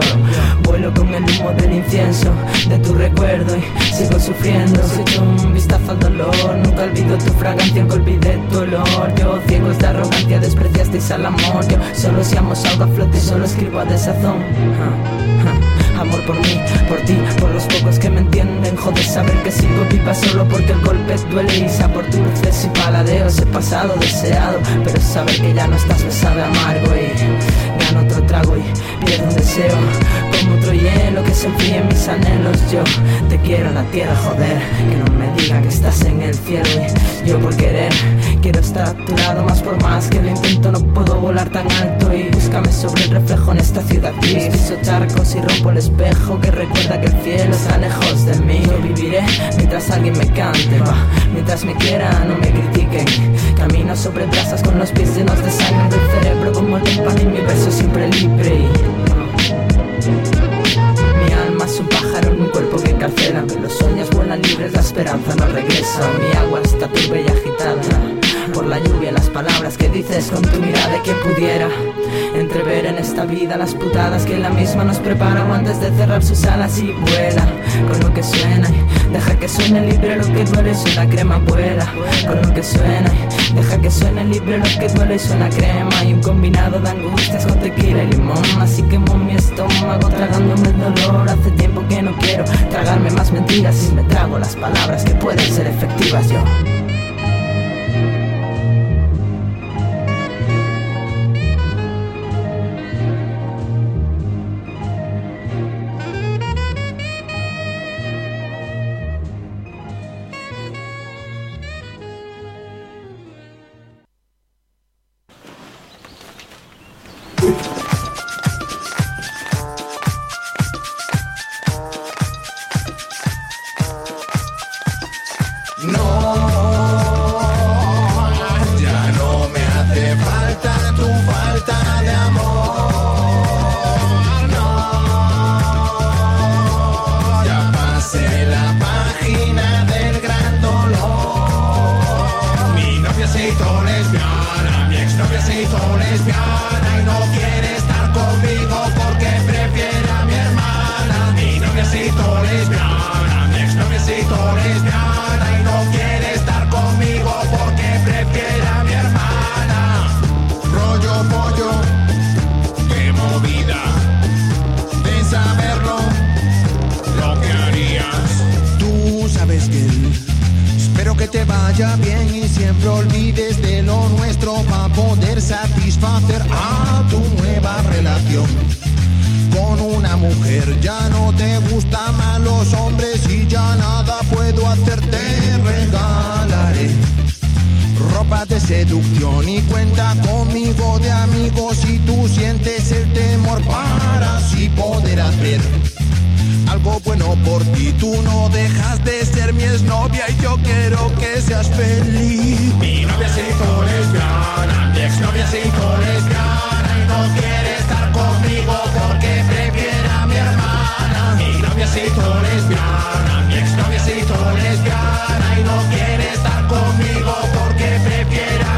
vuelo con el humo del incienso de tu recuerdo y sigo sufriendo. Si echo un vistazo al dolor, nunca olvido tu fragancia, nunca olvidé tu olor. Yo, ciegos de arrogancia, despreciasteis al amor. Yo solo seamos algo a flote solo escribo a desazón. Amor por mí, por ti, por los pocos que me entienden. Joder, saber que sigo viva solo porque el golpe duele y por dulces y paladeos. He pasado deseado, pero saber que ya no estás me sabe amargo y otro trago y pierdo un deseo. Como otro hielo que se enfríe en mis anhelos. Yo te quiero en la tierra, joder, que no me diga que estás en el cielo. Y yo por querer quiero estar a más por más que lo intento, no puedo volar tan alto. Y búscame sobre el reflejo en esta ciudad gris. Piso charcos y rompo el espejo que recuerda que el cielo está lejos de mí. Yo viviré mientras alguien me cante. Mientras me quiera, no me critiquen. Camino sobre brasas con los pies llenos de sangre del cerebro como el pan y mi verso siempre libre. Y mi alma es un pájaro en un cuerpo que encarcela. Los sueños vuelan libres, la esperanza no regresa. Mi agua está turbia y agitada por la lluvia, las palabras que dices con tu mirada que pudiera entrever en esta vida las putadas que la misma nos prepara antes de cerrar sus alas y vuela. Con lo que suena y deja que suene libre lo que duele suena crema vuela con lo que suena y deja que suene libre lo que duele suena crema y un combinado de angustias con tequila y limón. Así quemo mi estómago tragándome el dolor. Hace tiempo que no quiero tragarme más mentiras y me trago las palabras que pueden ser efectivas yo y siempre olvides de lo nuestro para poder satisfacer a tu nueva relación con una mujer. Ya no te gustan más los hombres y ya nada puedo hacerte. Regalaré ropa de seducción y cuenta conmigo de amigos si tú sientes el temor para así poder hacer algo bueno por ti. Tú no dejas de ser mi exnovia y yo quiero que seas feliz. Mi novia se hizo lesbiana, mi exnovia se hizo lesbiana y no quiere estar conmigo porque prefiere a mi hermana. Mi novia se hizo lesbiana, mi exnovia se hizo lesbiana y no quiere estar conmigo porque prefiere a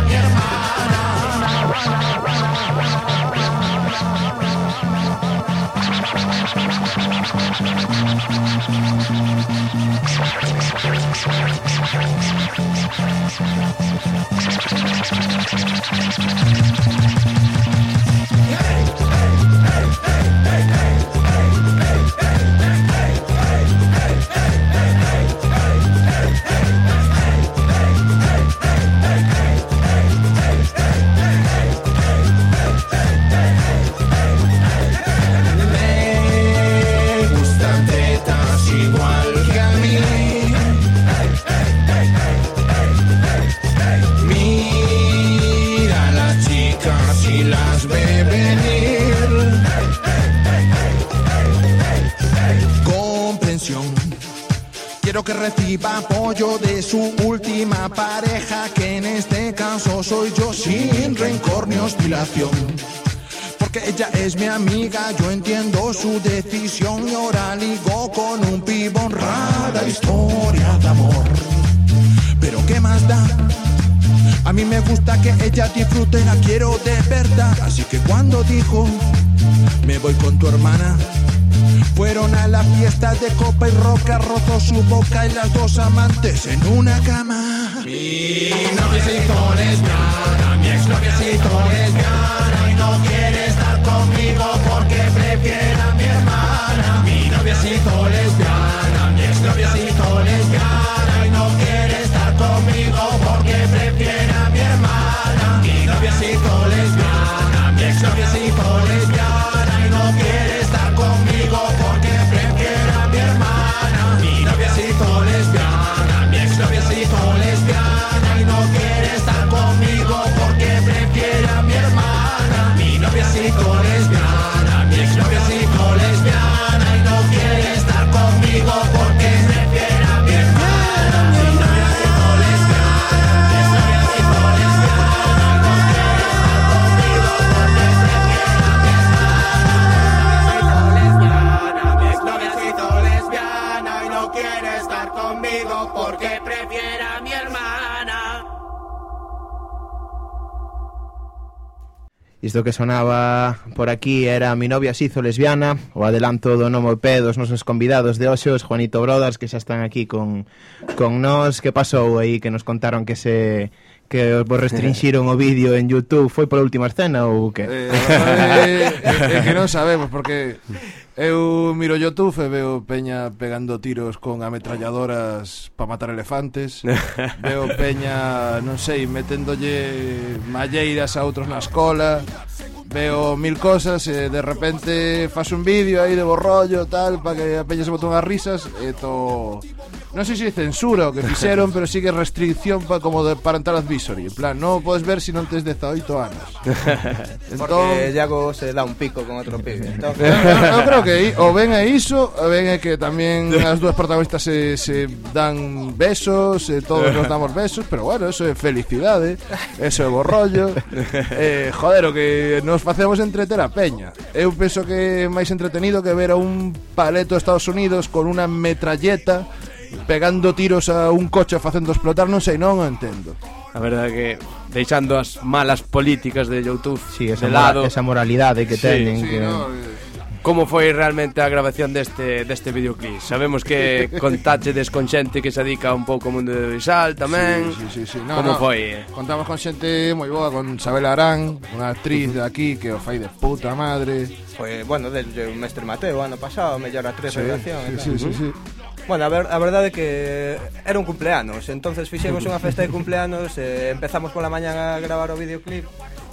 Porque ella es mi amiga, yo entiendo su decisión y ahora ligo con un pibo honrada historia de amor. Pero qué más da, a mí me gusta que ella disfrute, la quiero de verdad, así que cuando dijo, me voy con tu hermana. Fueron a la fiesta de copa y roca, rozó su boca y las dos amantes en una cama. Mi novia se mi exnovia se hizo lesbiana y no quiere estar conmigo porque prefiere a mi hermana. Mi novia se hizo lesbiana, mi exnovia se hizo lesbiana y no quiere estar conmigo porque prefiere a mi hermana. Mi novia porque prefiera a mi hermana. Isto que sonaba por aquí era Mi novia xizo lesbiana, o adelanto do Nomo EP dos nosos convidados de hoxe, os Juanito Brodas, que xa están aquí con, con nós. Que pasou aí que nos contaron que se que os vos restringiron o vídeo en Youtube foi pola última escena ou que? Eh, eh, eh, eh, que non sabemos porque Eu miro YouTube e veo Peña pegando tiros con ametralladoras para matar elefantes. [laughs] veo Peña, non sei, meténdolle malleiras a outros na escola. Veo mil cosas e de repente faz un vídeo aí de borrollo tal para que a Peña se bote unhas risas e to non sei se é censura o que [laughs] fixeron pero sí que restricción pa, como de parental advisory en plan, non podes ver si non tes 18 anos Porque Iago se dá un pico con outro pibe entón... Eu, eu creo que o ben é iso, o ben é que tamén [laughs] as dúas protagonistas se, se dan besos, e todos nos damos besos, pero bueno, eso é felicidade, eso é borrollo. [laughs] Eh, joder, o que nos facemos entreter a peña. Eu penso que é máis entretenido que ver a un paleto de Estados Unidos con unha metralleta pegando tiros a un coche facendo explotar, non sei, non o entendo. A verdade é que deixando as malas políticas de YouTube sí, esa de lado, esa moralidade que sí, teñen sí, que no, eh. Como foi realmente a grabación deste deste videoclip? Sabemos que [laughs] contáchedes con xente que se dedica un pouco ao mundo do visual tamén. Sí, sí, sí, sí. No, como no. foi? Eh? Contamos con xente moi boa, con Isabel Arán, unha actriz de aquí que o fai de puta madre. Foi, bueno, desde o Mestre Mateo ano pasado, mellor actriz sí, revelación. Sí, sí, sí, sí, sí. Bueno, a, ver, a verdade é que era un cumpleanos Entonces fixemos unha festa de cumpleanos eh, Empezamos pola mañan a gravar o videoclip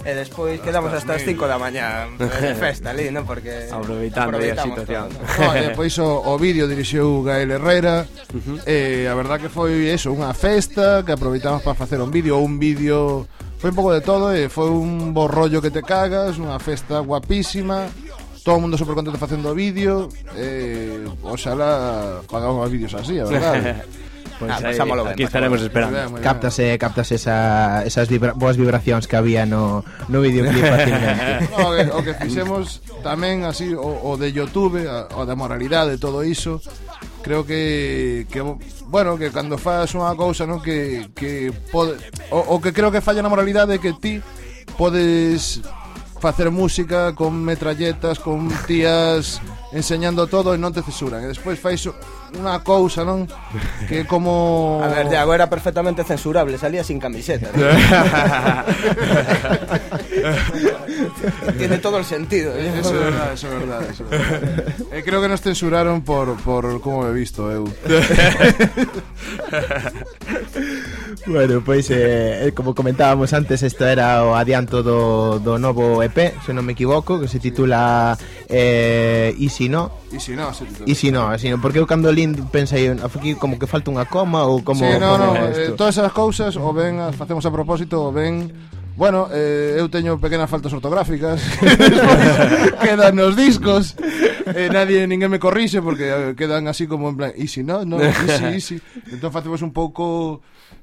E despois quedamos hasta as 5 da mañá eh, de festa ali, non? Porque aproveitando a situación. Todo, ¿no? no, o, o vídeo dirixiu Gael Herrera. Uh -huh. E eh, a verdad que foi eso, unha festa que aproveitamos para facer un vídeo, un vídeo Foi un pouco de todo e eh, foi un borrollo que te cagas, unha festa guapísima todo o mundo super contento facendo vídeo eh, oxalá pagamos os vídeos así, a verdade Pues ah, pues ahí, aquí ben, estaremos ben, esperando. Ben, captase, eh, captase esa, esas vibra boas vibracións que había no, no videoclip [laughs] fácilmente. no, o, que, o que fixemos tamén así o, o de Youtube, a, o da moralidade, todo iso, creo que, que bueno, que cando faz unha cousa, non, que, que pode, o, o que creo que falla na moralidade é que ti podes facer música con metralletas, con tías enseñando todo e non te censuran. E despois fais unha cousa, non? Que [laughs] como A ver, Diago era perfectamente censurable, salía sin camiseta. ¿no? [laughs] Tiene todo el sentido. ¿eh? Eso é verdade, eso é verdade, eso é verdade. E creo que nos censuraron por, por como he visto eu. [laughs] Bueno, pois eh, eh, como comentábamos antes, isto era o adianto do, do novo EP, se non me equivoco, que se titula eh, E si no? E si no, se titula. E si no, así, no, porque eu cando lín pensei, aquí como que falta unha coma ou como... Sí, no, no, eh, todas esas cousas o ben as facemos a propósito o ben Bueno, eh, eu teño pequenas faltas ortográficas [laughs] Quedan nos discos eh, Nadie, ninguén me corrixe Porque eh, quedan así como en plan Easy, no? no easy, easy Entón facemos un pouco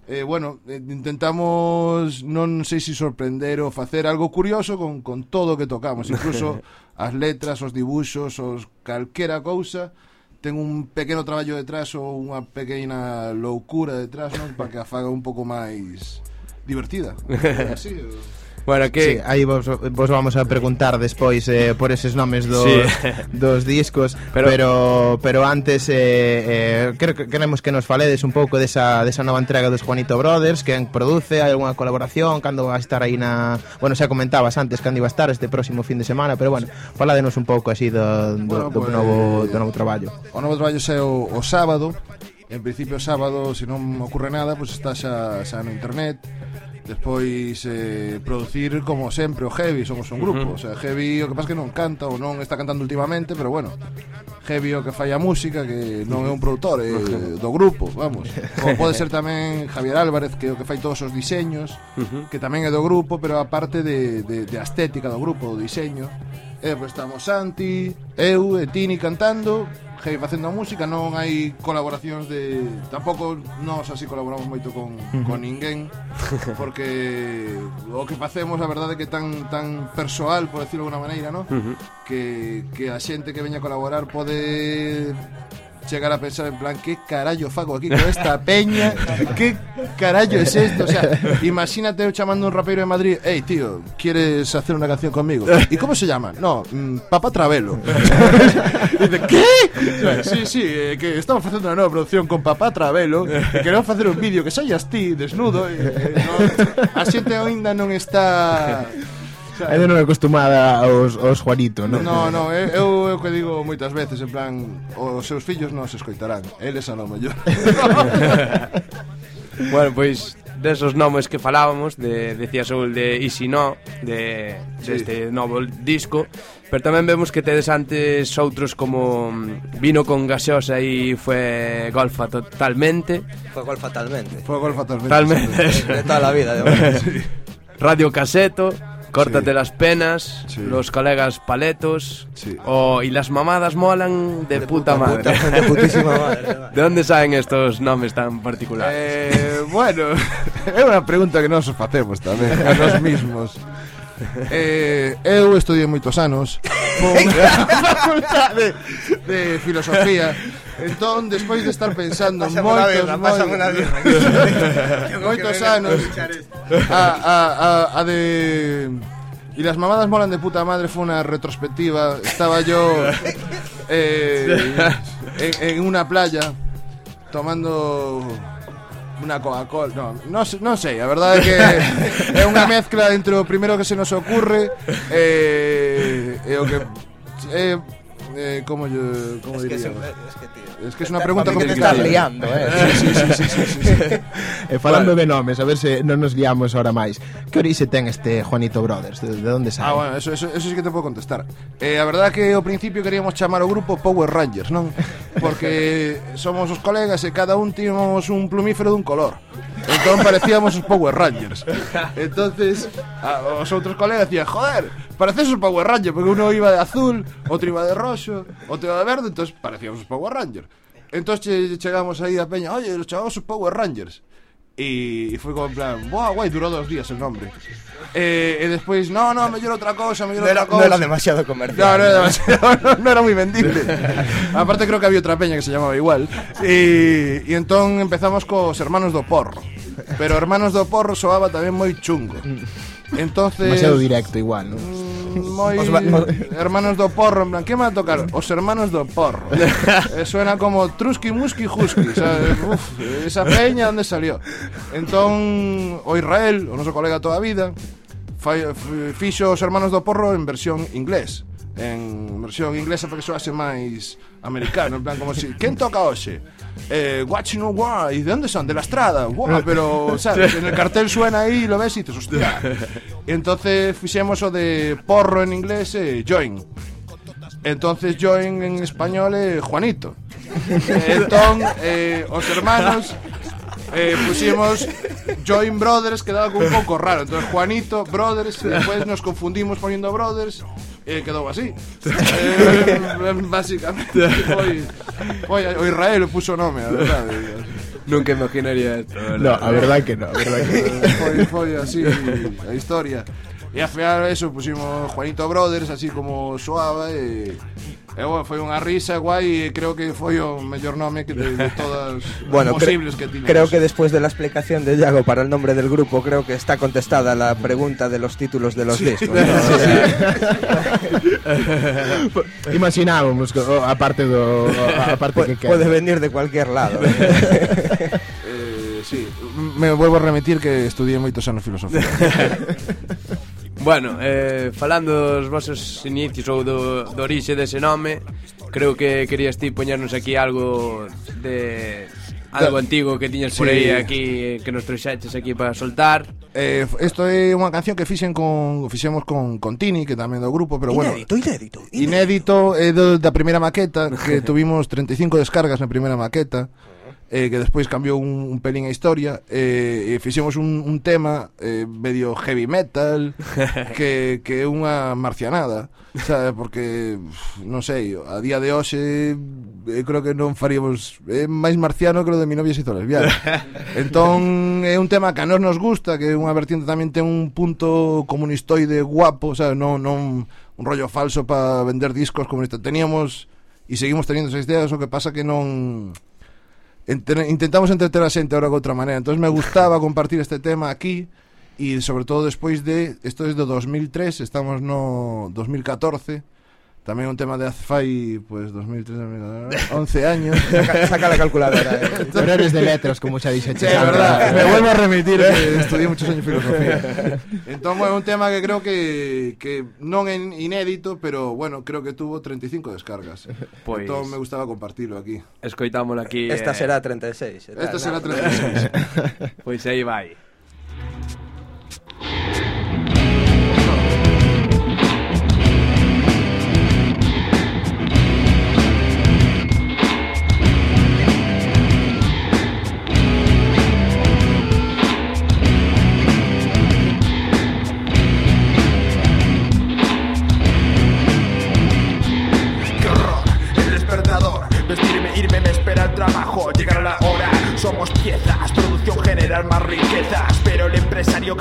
eh, bueno, eh, intentamos non sei se sorprender ou facer algo curioso con, con todo o que tocamos, incluso [laughs] as letras, os dibuxos, os calquera cousa, ten un pequeno traballo detrás ou unha pequena loucura detrás, non? Para que a faga un pouco máis divertida. [laughs] Así, Bueno, que... Sí, aí vos, vos vamos a preguntar despois eh, por eses nomes do, sí. [laughs] dos discos, pero pero, pero antes eh, eh, creo que queremos que nos faledes un pouco desa, desa nova entrega dos Juanito Brothers, que produce, hai algunha colaboración, cando va a estar aí na... Bueno, xa comentabas antes cando iba a estar este próximo fin de semana, pero bueno, faladenos un pouco así do, do, bueno, do, pues, novo, do novo traballo. O novo traballo xa o, o sábado, en principio o sábado, se non ocorre nada, pois pues está xa, xa no internet, Despois eh, producir como sempre o Heavy Somos un grupo, uh -huh. o sea, Heavy o que pasa que non canta Ou non está cantando últimamente, pero bueno Heavy o que falla música Que non é un produtor, é eh, do grupo Vamos, como pode ser tamén Javier Álvarez Que é o que fai todos os diseños uh -huh. Que tamén é do grupo, pero aparte de, de, de estética do grupo, do diseño E eh, pois pues, estamos Santi, eu e Tini cantando hey, facendo a música non hai colaboracións de tampouco nós así colaboramos moito con, mm. con ninguén porque o que facemos a verdade é que tan tan persoal por decirlo de alguna maneira, no? Uh -huh. que, que a xente que veña a colaborar pode chegar a pensar en plan que carallo fago aquí con esta peña que carallo es esto o sea, imagínate eu chamando a un rapero de Madrid hey tío, ¿quieres hacer una canción conmigo? ¿y cómo se llama? no, mm, Papá Travelo [laughs] dice, ¿qué? sí, sí, eh, que estamos facendo unha nova producción con Papá Travelo e queremos facer un vídeo que saias ti desnudo e, e, no, a ainda non está Ainda non é acostumada aos, aos Juanito, non? Non, non, eu eu que digo moitas veces, en plan, os seus fillos non se escoitarán, eles a non mellor. [laughs] bueno, pois, desos nomes que falábamos, de, decía Soul de Easy No, de, deste novo disco, pero tamén vemos que tedes antes outros como mm, Vino con gaseosa e foi golfa totalmente. Foi golfa totalmente. Foi golfa totalmente. Totalmente. De, de toda a vida, de sí. [laughs] Radio Caseto. Córtate sí. las penas, sí. los colegas paletos sí. o, y las mamadas molan de, de puta, puta, madre. Puta, de putísima madre. [laughs] ¿De dónde saen estos nomes tan particulares? Eh, bueno, [laughs] é unha pregunta que nos facemos tamén a nos mismos. Eh, eu estudiei moitos anos [laughs] por... facultade de filosofía Entón, despois de estar pensando Pásame moitos, una birra, pásame una birra. [laughs] moitos, moitos anos a, a, a, a de... Y las mamadas molan de puta madre fue una retrospectiva. Estaba yo eh, [laughs] en, en una playa tomando una Coca-Cola. No, no, sé- non sei, a verdade é que [laughs] é unha mezcla entre o primeiro que se nos ocurre eh, e o que eh, Eh, como yo como es diría? Que es, un, es, que, tío, es que es una pregunta complicada. estás liando, eh? sí, sí, sí, sí, sí, sí. eh, falando bueno. de nomes, a ver se non nos liamos ahora máis. Que orixe ten este Juanito Brothers? De, de onde sai? Ah, bueno, eso, eso, eso sí que te puedo contestar. Eh, a verdad que ao principio queríamos chamar o grupo Power Rangers, non? Porque [laughs] somos os colegas e cada un tínhamos un plumífero dun color. Entón parecíamos os Power Rangers. Entonces a, os outros colegas decían Joder, pareces os Power Rangers Porque uno iba de azul, outro iba de roxo Outro iba de verde, entonces parecíamos os Power Rangers. Entonces chegamos aí a peña Oye, los chamamos os Power Rangers E, e foi como en plan Buah, guai, durou dos días el nombre eh, E despois, no, no, mellor outra cousa Mellor No era, outra no era demasiado comercial. No, no era demasiado, [laughs] no, no era muy vendible. [laughs] Aparte creo que había otra peña que se llamaba igual. Y, y entón empezamos cos Hermanos do Porro. Pero Hermanos do Porro soaba tamén moi chungo. Entonces Demasiado directo igual, non? moi os, os, hermanos do porro, en plan, que me a tocar? Os hermanos do porro. [laughs] eh, suena como Trusky Musky Husky, sabes? Uf, esa peña onde salió. Entón, o Israel, o noso colega toda a vida, fai, fixo os hermanos do porro en versión inglés en versión inglesa para que soase máis americano, en plan como si, quen toca hoxe? Eh, Watching no Why, ¿de dónde son? De la Estrada. Guau, pero, ¿sabes? [laughs] En el cartel suena aí, lo ves y dices, hostia. Y [laughs] entonces fixemos o de porro en inglés e join. Entonces join en español é Juanito. [laughs] Entón, eh, os hermanos eh, pusimos Join Brothers quedaba un pouco raro Entonces Juanito, Brothers Después nos confundimos poniendo Brothers e quedou así. [laughs] eh, Básicamente foi, foi o Israel puso nome, a verdade. Nunca imaginaría esto. No, a verdad que no, a verdad que no. Eh, foi, foi así a historia. E a final eso, pusimos Juanito Brothers, así como suave e... E bueno, foi unha risa guai e creo que foi o mellor nome que de, de todas [laughs] bueno, posibles que tiñamos. Creo que despois de la explicación de Iago para el nombre del grupo, creo que está contestada la pregunta de los títulos de los sí. discos. [laughs] ¿no? Sí, sí. [laughs] Imaginábamos que, oh, aparte do A aparte Pu que queda. puede venir de cualquier lado. eh sí, me vuelvo a remitir que estudié moitos anos filosofía. Bueno, eh, falando dos vosos inicios ou do, do orixe dese nome Creo que querías ti poñernos aquí algo de algo antigo que tiñas por aí sí. aquí que nos trouxeches aquí para soltar. Eh, isto é unha canción que fixen con fixemos con con Tini, que tamén do grupo, pero inédito, bueno. Inédito, inédito. Inédito é do, da primeira maqueta que tuvimos 35 descargas na primeira maqueta eh, que despois cambiou un, un pelín a historia eh, e fixemos un, un tema eh, medio heavy metal [laughs] que, que é unha marcianada sabe? porque non sei, a día de hoxe eh, creo que non faríamos é eh, máis marciano que o de mi novia se hizo lesbiana [laughs] entón é un tema que a nós nos gusta que é unha vertiente tamén ten un punto comunistoide guapo sabe? Non, non un rollo falso para vender discos comunistas teníamos e seguimos teniendo esas ideas o que pasa que non Intentamos entreter a xente ahora de outra maneira entonces me gustaba [laughs] compartir este tema aquí e sobre todo despois de isto é do 2003 estamos no 2014 tamén un tema de hace fai pues 2003 2014, 11 años [laughs] Saca, saca la calculadora. eh. Pero eres de letras, como xa dixe Sí, é verdad, me vuelvo a remitir que estudié muchos años filosofía. Entón, bueno, un tema que creo que, que non é inédito, pero bueno, creo que tuvo 35 descargas. Pois- Entón me gustaba compartirlo aquí. Escoitámolo aquí Esta eh, será 36. e tal, Esta será ¿no? 36. Pois aí vai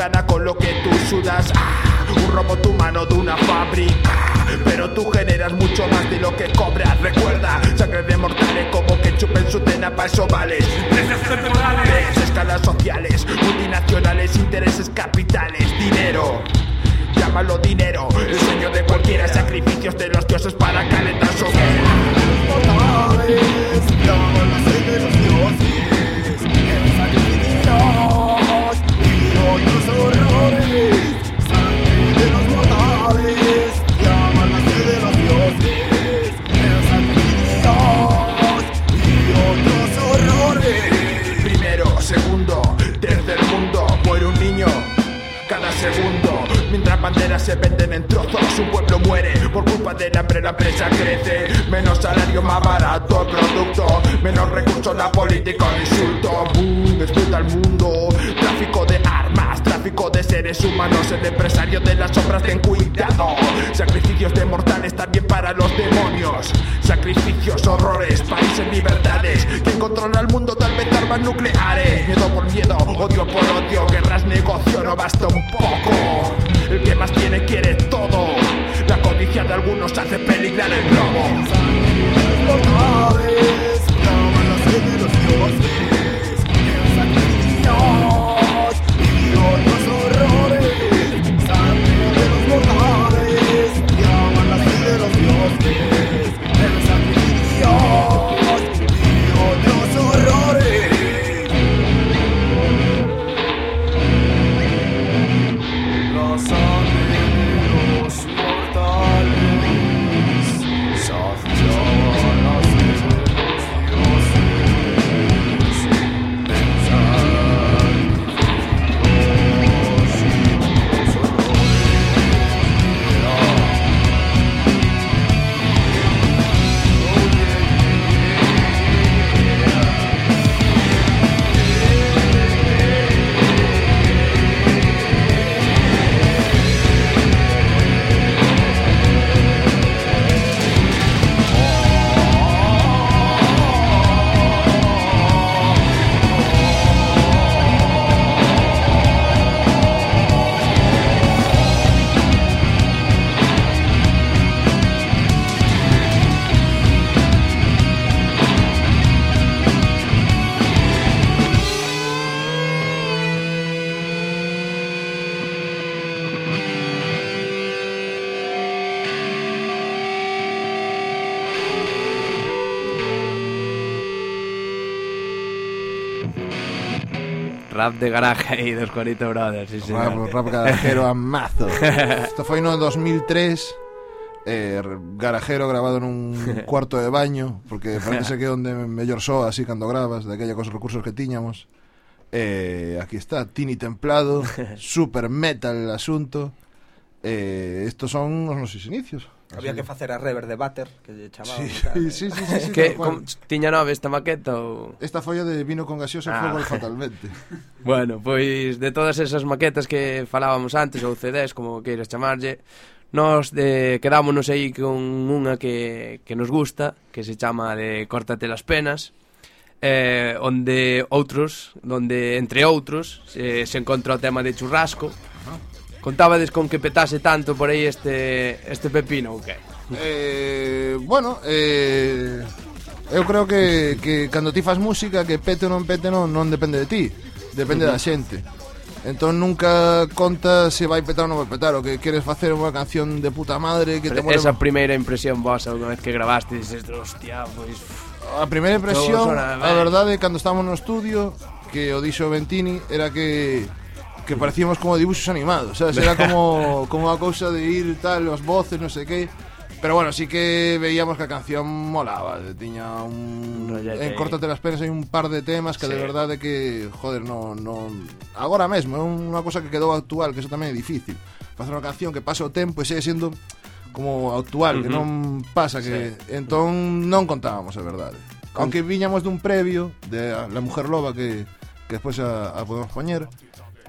gana con lo que tú sudas. Ah, Un robot humano de una fábrica. Pero tú generas mucho más de lo que cobras. Recuerda, sangre de mortales como que chupen su cena pa' eso vales temporales. Escalas sociales, multinacionales, intereses capitales Dinero. Llámalo dinero, el sueño de cualquiera Sacrificios de los dioses para calentar su Se venden en trozos, un pueblo muere por culpa del hambre, la empresa crece. Menos salario, más barato el producto. Menos recursos, la política, el insulto. Boom, explota el mundo. Tráfico de tráfico de seres humanos. El empresario de las sombras, ten cuidado. Sacrificios de mortales también para los demonios. Sacrificios, horrores, países, libertades. Quien controla el mundo, tal vez armas nucleares. Miedo por miedo, odio por odio. Guerras, negocio, no basta un poco. El que más tiene, quiere todo. La codicia de algunos hace peligrar el globo. Rap de garaje aí dos Corito Brothers, sí, sí. Rap, rap garajero a mazo. Isto foi no 2003 eh, garajero grabado nun [laughs] cuarto de baño porque parece que é onde mellor soa así cando gravas de aquella cos recursos que tiñamos eh, aquí está, Tini Templado [laughs] super metal el asunto eh, estos son os nosos inicios Había que facer a rever de Butter, que lle chamaban. Sí, sí, sí, sí, sí, que com, tiña nove esta maqueta ou Esta folla de vino con gaseosa ah. fútbol [laughs] fatalmente. bueno, pois de todas esas maquetas que falábamos antes ou CDs, como queiras chamarlle, Nos de, quedámonos aí con unha que, que nos gusta, que se chama de Córtate las penas, eh, onde outros, onde entre outros, eh, se encontra o tema de churrasco, Contabades con que petase tanto por aí este, este pepino, ou okay. que? Eh, bueno, eh, eu creo que, que cando ti fas música, que pete ou non pete non, non depende de ti, depende da xente. Entón nunca conta se vai petar ou non vai petar O que queres facer unha canción de puta madre que Pero mole... Esa primeira impresión vosa unha vez que grabaste Dices, hostia, pois... A primeira impresión, a verdade, cando estábamos no estudio Que o dixo Ventini era que que parecíamos como dibuxos animados, sabes? Era como como unha cousa de ir tal, os voces, non sei que. Pero bueno, sí que veíamos que a canción molaba, tiña un Rollete. en Córtate las penas hai un par de temas que Sí. de verdade que, joder, no, no agora mesmo é unha cosa que quedou actual, que eso tamén é difícil. Facer unha canción que pasa o tempo e segue sendo como actual, que Ujú. non pasa que entón non contábamos a verdade. Aunque viñamos dun previo de La Mujer Loba que que despois a, a podemos poñer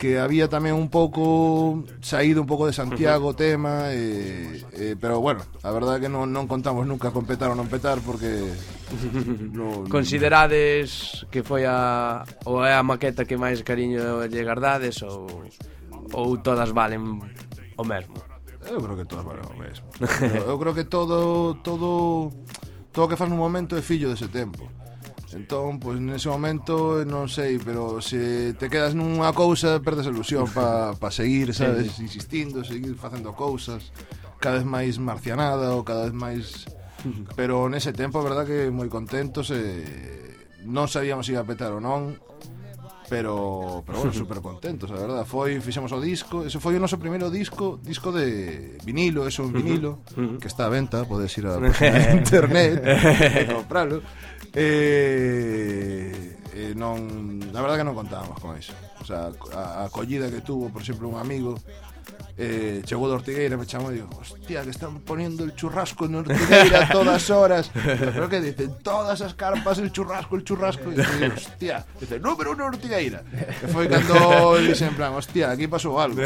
que había tamén un pouco saído un pouco de Santiago o tema e, e, pero bueno, a verdade é que non, non contamos nunca con petar ou non petar porque [laughs] no, Considerades que foi a ou é a maqueta que máis cariño lle gardades ou ou todas valen o mesmo? Eu creo que todas valen o mesmo. eu, eu creo que todo todo todo o que faz nun momento é fillo dese tempo. Entón, pois nese momento non sei, pero se te quedas nunha cousa perdes a ilusión para pa seguir, sabes, insistindo, seguir facendo cousas cada vez máis marcianada ou cada vez máis [laughs] pero nese tempo, a verdad que moi contentos e non sabíamos se iba a petar ou non, pero pero bueno, [laughs] super contentos, a verdade. Foi fixemos o disco, ese foi o noso primeiro disco, disco de vinilo, eso un vinilo que está a venta, podes ir a, [laughs] a internet e compralo eh, eh, non, na verdade que non contábamos con iso o sea, a, a acollida que tuvo por exemplo un amigo eh, chegou de Ortigueira me chamou e digo hostia que están ponendo el churrasco en Ortigueira todas horas pero que dicen todas as carpas el churrasco el churrasco e digo hostia dice número uno Ortigueira que foi cando dice en plan hostia aquí pasou algo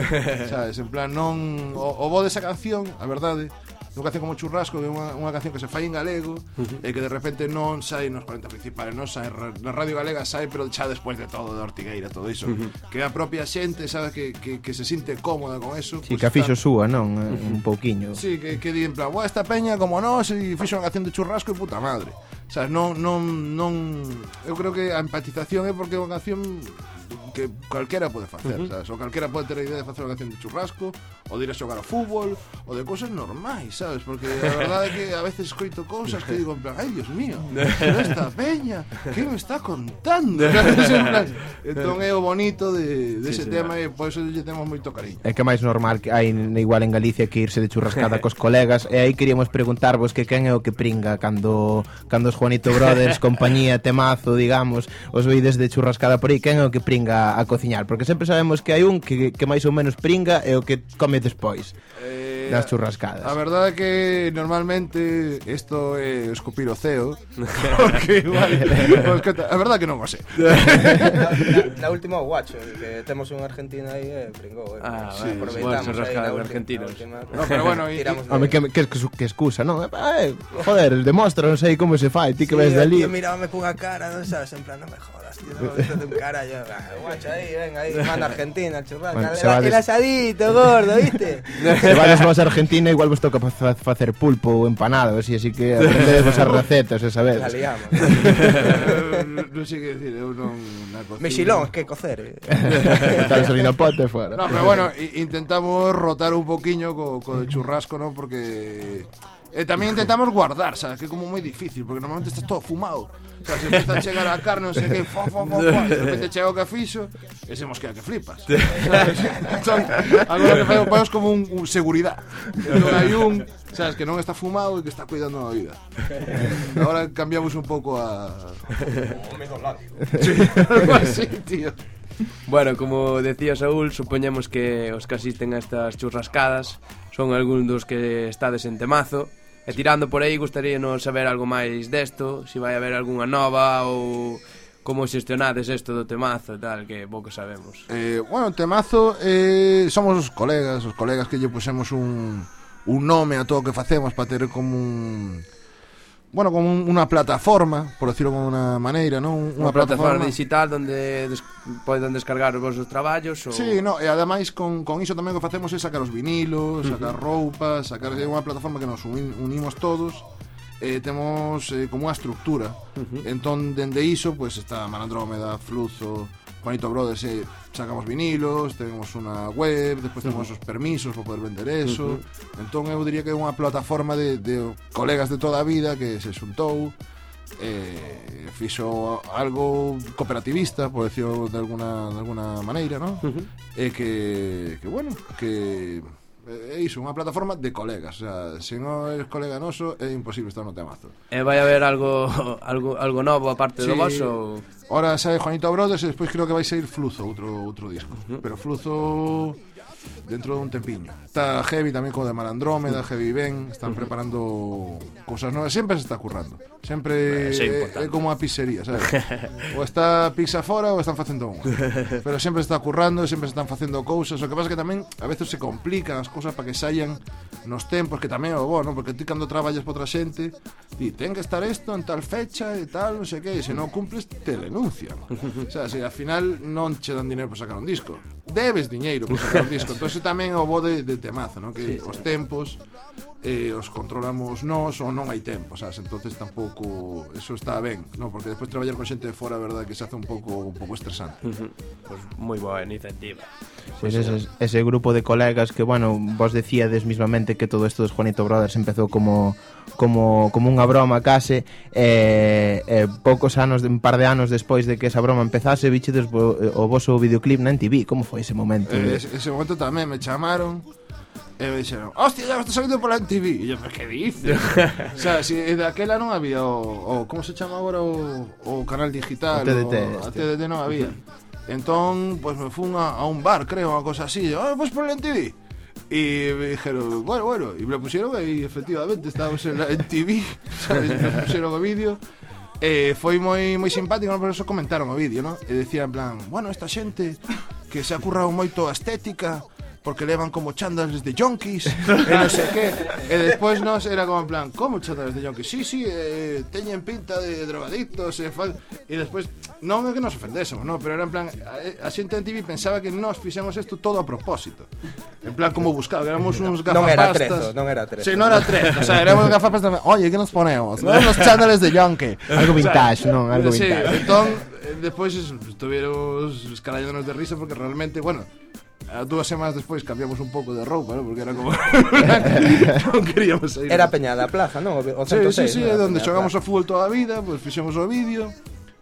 sabes en plan non o, o bo desa canción a verdade Nunca canción como Churrasco, que é unha, unha canción que se fai en galego e que de repente non sai nos 40 principales, non sai na Radio Galega sai, pero xa despois de todo de Ortigueira, todo iso. Ujú. Que a propia xente, sabe que, que, que se sinte cómoda con eso. Si, pues que a fixo súa, non? Eh, Un pouquiño. Sí, que, que di en plan, "Buah, esta peña como nós e fixo unha canción de churrasco e puta madre. O sea, non, non, non... Eu creo que a empatización é porque é unha canción que calquera pode facer, uh -huh. sabes? O calquera pode ter a idea de facer unha canción de churrasco, ou de ir a xogar ao fútbol, ou de cousas normais, sabes? Porque a verdade é que a veces escoito cousas que digo en plan, ai, Dios mío, [laughs] pero esta peña, que me está contando? [laughs] entón é o bonito de, de sí, sí, tema e por eso lle temos moito cariño. É que máis normal que hai igual en Galicia que irse de churrascada [laughs] cos colegas, e aí queríamos preguntarvos que quen é o que pringa cando cando os Juanito Brothers, compañía, temazo, digamos, os vedes de churrascada por aí, quen é o que pringa a cociñar? Porque sempre sabemos que hai un que, que máis ou menos pringa e o que come despois Eh, das churrascadas. A verdade é que normalmente isto é escupir o ceo [laughs] Porque igual pues, A verdade que non o sei Na [laughs] última o guacho, que temos un argentino aí e pringou. eh. Ah, Sí, bueno, aproveitamos bueno, aí na de última- argentinos. última- No, pero bueno, y- tiramos Home, que, que, que, que excusa, non? Eh, joder, demostra, non sei como se fai, ti que ves Sí, dali. tío, mirábame cunha cara, non sabes, en plan, non me jodas, [laughs] un cara, yo, ah, guacho, aí, ven, aí, manda [laughs] Argentina, churrasca, Bueno, el, va el des- asadito, gordo, ¿viste? [laughs] Se vades vos a Argentina igual vos toca facer pulpo ou empanado, así, así que aprendedevos as recetas, e sabedes. La liamos. Non sei que decir, eu non na cocina Mexilón, que cocer. eh. Tal salina pote fora. No, pero bueno, intentamos rotar un poquinho co, co churrasco, ¿no? Porque eh, tamén intentamos guardar, sabes? Que é como moi difícil, porque normalmente estás todo fumado. O sea, se empeza a chegar a carne, non sei que, fo, fo, fo, fo, e de repente chega o que fixo, e se mosquea que flipas. Sabes? Entón, agora que fai o país como un, un seguridade. Entón hai un, sabes, que non está fumado e que está cuidando da vida. Agora cambiamos un pouco a... Sí, algo así, tío. Bueno, como decía Saúl, supoñemos que os que asisten a estas churrascadas son algúns dos que estades en temazo E tirando por aí gustaría non saber algo máis desto, se vai haber algunha nova ou como xestionades isto do temazo e tal, que pouco sabemos. Eh, bueno, temazo, eh, somos os colegas, os colegas que lle pusemos un, un nome a todo o que facemos para ter como un bueno, como un, unha plataforma, por decirlo como unha maneira, non? Unha, plataforma, plataforma digital onde des, poden descargar os vosos traballos ou Sí, no, e ademais con, con iso tamén o que facemos é sacar os vinilos, sacar uh -huh. roupas, sacar é unha plataforma que nos unimos todos eh, temos eh, como unha estructura. Uh -huh. Entón, dende iso, pues, está Malandrómeda, Fluzo, Juanito Brothers eh, sacamos vinilos, temos unha web, despois temos os permisos para poder vender eso. Uh -huh. Entón eu diría que é unha plataforma de, de colegas de toda a vida que se xuntou eh, fixo algo cooperativista, por decirlo de alguna, de alguna maneira, ¿no? Uh -huh. E eh, que, que, bueno, que é iso, unha plataforma de colegas, o sea, se non eres colega noso é imposible estar no temazo. E vai haber algo [laughs] algo algo novo aparte do Sí. vosso? Ahora sai Juanito Brothers e despois creo que vai sair Fluzo, outro outro disco. Pero Fluzo dentro de un tempiño. Está Heavy tamén co de Malandrómeda, Heavy Ben, están preparando cousas novas, sempre se está currando. Sempre é, é como a pizzería, sabes? [laughs] ou está pizza fora ou están facendo unha. Pero sempre está currando, sempre están facendo cousas. O que pasa que tamén a veces se complican as cousas para que saian nos tempos que tamén é o bo, non? Porque ti cando traballas para outra xente, ti ten que estar isto en tal fecha e tal, non sei que, e se non cumples te denuncian. o sea, se al final non che dan dinero para sacar un disco. Debes diñeiro para sacar un disco. Entón tamén é o bo de, de temazo, non? Que sí, os tempos eh, os controlamos nós ou non hai tempo, sabes? Entonces tampouco eso está ben, non? Porque despois traballar con xente de fora, a verdade, que se hace un pouco un pouco estresante. Uh -huh. Pois pues moi boa iniciativa. Pois pues ese, ese grupo de colegas que, bueno, vos decíades mismamente que todo isto dos Juanito Brothers empezou como como, como unha broma case e, eh, eh, poucos anos, un par de anos despois de que esa broma empezase vichedes o vosso videoclip na MTV como foi ese momento? Eh, ese, ese momento tamén me chamaron E me dixeron, hostia, ya está saindo pola MTV E yo, pero que dices? [laughs] o sea, si daquela non había o, o Como se chama agora o, o canal digital O TDT o, A TDT non había Entón, pois pues, me fun a, a un bar, creo, unha cosa así yo, ah, pois pues, pola MTV E me dijeron, bueno, bueno E me lo pusieron e efectivamente estábamos en, la, en TV [laughs] ¿sabes? Me pusieron o vídeo Eh, foi moi moi simpático, non? por eso comentaron o vídeo, non? E decía en plan, bueno, esta xente que se ha currado moito a estética, porque levan como chándales de yonkis e non sei que e despois nos era como en plan como chándales de yonkis? Sí, sí, eh, teñen pinta de drogadictos e, fal... e despois non é que nos ofendésemos, no? pero era en plan a, a xente en TV pensaba que nós fixemos isto todo a propósito en plan como buscado, que éramos uns Non era gafapastas trezo, non era trezo. Sí, non era trezo, o sea, éramos gafapastas oye, que nos ponemos? Unos chándales de yonke Algo vintage, non? Algo sí, vintage. entón, eh, despois eso, estuvieros escarallándonos de risa porque realmente, bueno, dúas semanas despois cambiamos un pouco de roupa, ¿no? porque era como [laughs] [laughs] non queríamos sair. Era Peña da Plaza, non? O 106. Sí, sí, sí, onde xogamos a fútbol toda a vida, pois pues, fixemos o vídeo.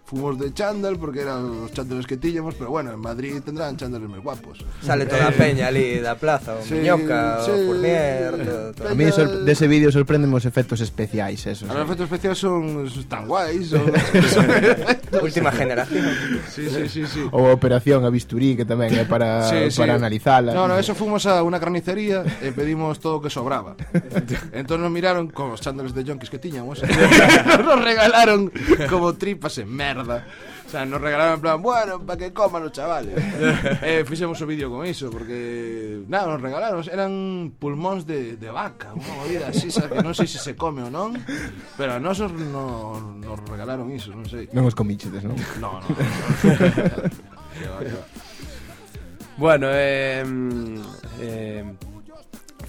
Fomos de chándal porque eran os chándales que tiñamos, pero bueno, en Madrid tendrán chándales moi guapos. Sale toda Eh, peña ali da plaza, o sí, Miñoca, sí. o Fournier, todo, todo. A mí sor dese vídeo sorprenden os efectos especiais esos. Os efectos especiais son son tan guais, [laughs] son... Última generación. Sí, sí, sí, sí. Ou a Operación Abisturí, que tamén é para, Sí, sí. para analizala. No, no, eso fuimos a una carnicería e pedimos todo o que sobraba. Entón nos miraron con os chándales de yonkis que tiñamos. [laughs] nos regalaron como tripas en merda. O sea, nos regalaron en plan, bueno, para que coman os chavales. [laughs] eh, fixemos o vídeo con iso, porque... Nada, nos regalaron, eran pulmóns de, de vaca, unha movida así, sabe, que non sei se se come ou non, pero a nosos nos, nos regalaron iso, non sei. Non os comichedes, non? No, no. Va, que va. Bueno, eh, eh,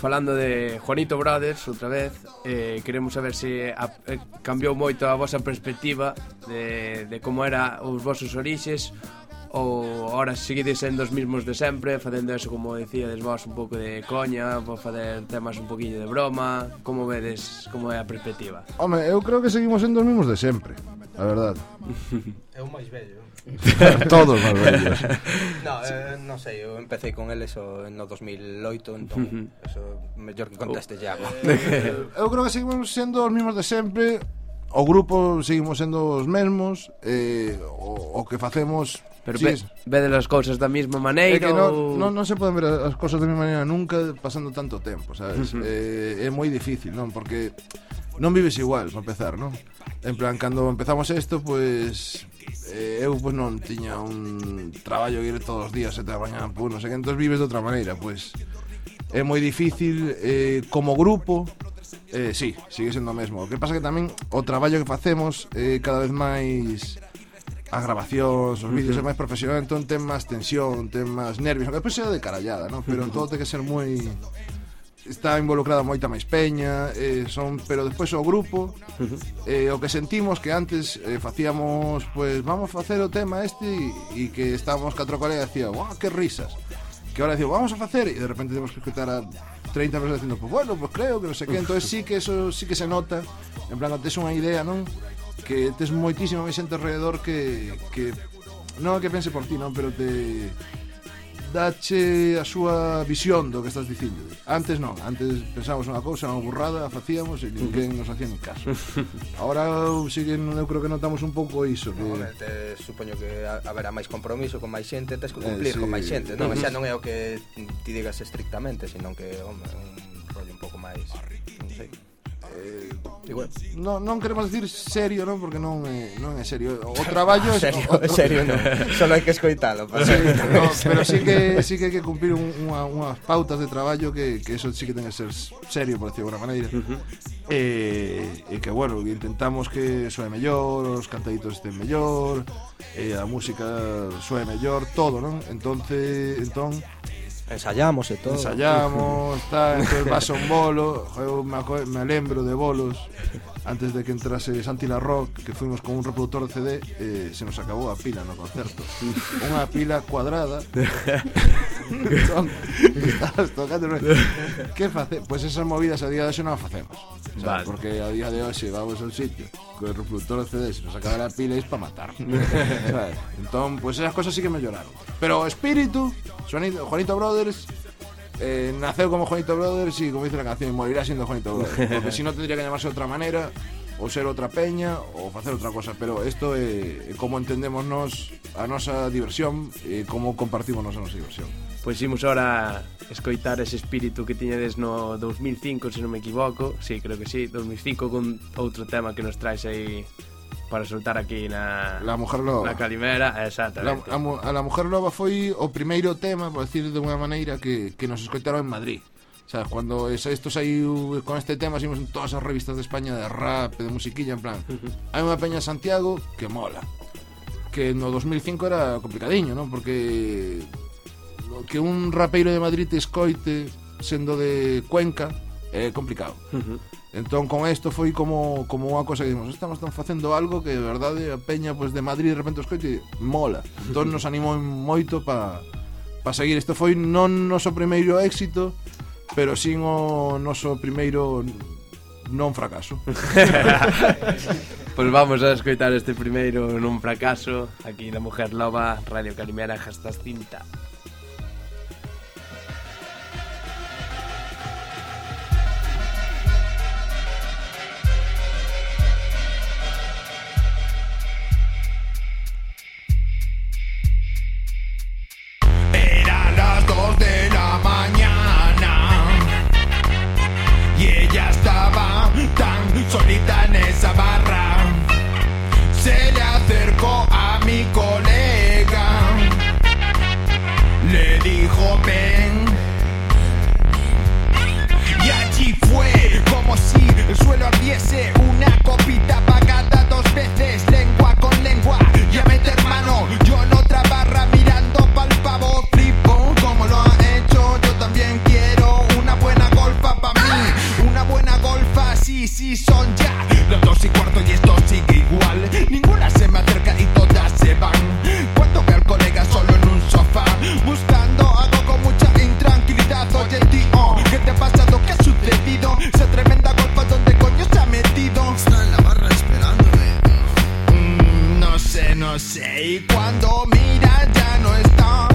falando de Juanito Brothers outra vez eh, Queremos saber se a, eh, cambiou moito a vosa perspectiva de, de como era os vosos orixes ou ahora seguides sendo os mismos de sempre facendo eso, como decíades vos, un pouco de coña vou facer temas un poquinho de broma como vedes, como é a perspectiva? Home, eu creo que seguimos sendo os mismos de sempre a verdade [laughs] É o máis bello Todos máis vellos. No, eh, non sei, eu empecé con eles o, no 2008, entón, uh -huh. eso mellor que conteste ya. Uh, [laughs] eu creo que seguimos sendo os mismos de sempre, o grupo seguimos sendo os mesmos, eh, o, o que facemos Pero sí, ve, vede as cousas da mesma maneira é que non, ou... non, non se poden ver as cousas da mesma maneira nunca pasando tanto tempo, sabes? Uh -huh. eh, é moi difícil, non? Porque non vives igual, para empezar, non? En plan, cando empezamos isto, pois pues, eh, eu, pues, non tiña un traballo que ir todos os días sete da mañá, pues, non sei que, entón vives de outra maneira, pois é moi difícil eh, como grupo Eh, sí, sigue sendo o mesmo. O que pasa que tamén o traballo que facemos eh, cada vez máis as grabacións, os vídeos uh -huh. é máis profesional, entón ten máis tensión, ten máis nervios. Depois é de carallada, ¿no? pero todo ten que ser moi está involucrada moita máis peña, eh, son, pero despois o grupo, eh, o que sentimos que antes eh, facíamos, pues vamos a facer o tema este e que estábamos catro colegas decía, "Guau, que risas." Que ahora decimos, "Vamos a facer" e de repente temos que escutar a 30 personas dicindo, "Pues bueno, pues creo que non sei que." Entonces sí que eso sí que se nota, en plan, tes unha idea, non? Que tes moitísima máis xente alrededor que que non que pense por ti, non, pero te dache a súa visión do que estás dicindo. Antes non, antes pensábamos unha cousa, unha burrada, a facíamos e ninguén nos hacía ni caso. [laughs] Ahora siguen, eu creo que notamos un pouco iso. Que... No, te, supoño que haberá máis compromiso con máis xente, tens que eh, cumplir eh, sí. con máis xente, non? Uh. Xa non é o que ti digas estrictamente, senón que, home, un rollo un pouco máis, non sei eh, igual, non, non queremos decir serio, non, porque non é, non é serio. O [laughs] traballo é serio, o, o, serio non. Solo hai que escoitalo para sí, no, pero sí que sí que hai que cumplir un, unha, unhas pautas de traballo que, que eso sí que ten que ser serio, por decirlo de alguna maneira. Uh -huh. eh, e que bueno, intentamos que soe mellor, os cantaditos estén mellor, eh, a música soe mellor, todo, non? Entonces, entón Ensayamos e todo. Ensayamos, [laughs] está, entonces vas a un bolo, eu me, me lembro de bolos antes de que entrase Santi La Rock, que fuimos con un reproductor de CD, eh, se nos acabou a pila no concerto. Unha pila cuadrada tocando Que face? Pois esas movidas a día de hoxe non as facemos? Vale. Porque a día de hoxe vamos a un sitio Con el reproductor de CDs Nos acaba la pila e es para matar [laughs] sabes? Entón, pois esas cosas sí que melloraron Pero o espíritu Juanito, Juanito Brothers eh, naceu como Juanito Brothers y como dice la canción, morirá siendo Juanito Brothers. [laughs] Porque si no tendría que llamarse de otra manera, ou ser outra peña, ou facer outra cosa. Pero isto é eh, eh, como entendemos nos a nosa diversión e eh, como compartimos nos a nosa diversión. Pois imos ahora escoitar ese espírito que tiñades no 2005, se non me equivoco. Sí, creo que sí, 2005 con outro tema que nos traes aí para soltar aquí na La Mujer Loba. Na Calimera, exactamente. La, a, a La Mujer Loba foi o primeiro tema, por decir de unha maneira que que nos escoitaron en Madrid. Sabes, cuando es, esto saiu con este tema, saímos en todas as revistas de España de rap, de musiquilla, en plan. Hai unha peña en Santiago que mola. Que no 2005 era complicadiño, ¿no? Porque que un rapeiro de Madrid te escoite sendo de Cuenca é complicado. Uh -huh. Entón con isto foi como como unha cosa que dimos, estamos tan facendo algo que de verdade a peña pois pues, de Madrid de repente os coite mola. Entón nos animou moito para pa seguir. Isto foi non noso primeiro éxito, pero sin o noso primeiro non fracaso. pois [laughs] pues vamos a escoitar este primeiro non fracaso aquí na Mujer Loba, Radio Calimera, Jastas Cinta. Solita en esa barra. Se le acercó a mi colega, le dijo ven. Y allí fue como si el suelo ardiese una copita apagada dos veces, lengua con lengua. Ya meter mano, yo en otra barra mirando pa'l pavo sí, sí, son ya. Los dos y cuarto y esto sigue igual. Ninguna se me acerca y todas se van. Cuando veo al colega solo en un sofá Buscando algo con mucha intranquilidad. Oye tío, ¿qué te ha pasado? ¿Qué ha sucedido? Esa tremenda golpa, ¿dónde coño se ha metido? Está en la barra esperándome. Mm, no sé, no sé. Y cuando mira ya no está.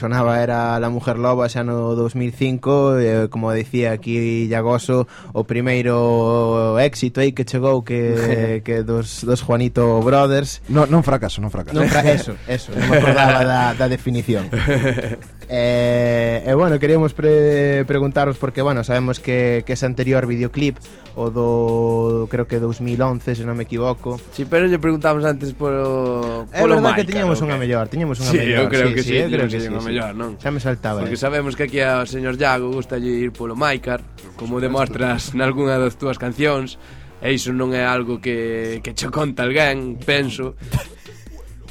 sonaba era La Mujer Loba xa no 2005 e, como dicía aquí Llagoso o primeiro éxito aí que chegou que, [laughs] que dos, dos Juanito Brothers. No, non fracaso, non fracaso. Non fra [laughs] eso, eso, non me acordaba da, da definición. [laughs] Eh, e eh, eh, bueno, queríamos pre preguntaros porque, bueno, sabemos que, que ese anterior videoclip o do, creo que 2011, se non me equivoco. Sí, pero lle preguntamos antes polo, É eh, verdad Maica, que tiñamos unha mellor, tiñamos unha sí, mellor. Eu creo sí, que sí, sí, eu creo que sí, unha sí. mellor, non? Xa me saltaba. Porque eh. sabemos que aquí ao señor Iago gusta ir polo Maicar, como demostras nalgúna das túas cancións cancións e iso non é algo que, que che conta alguén, penso.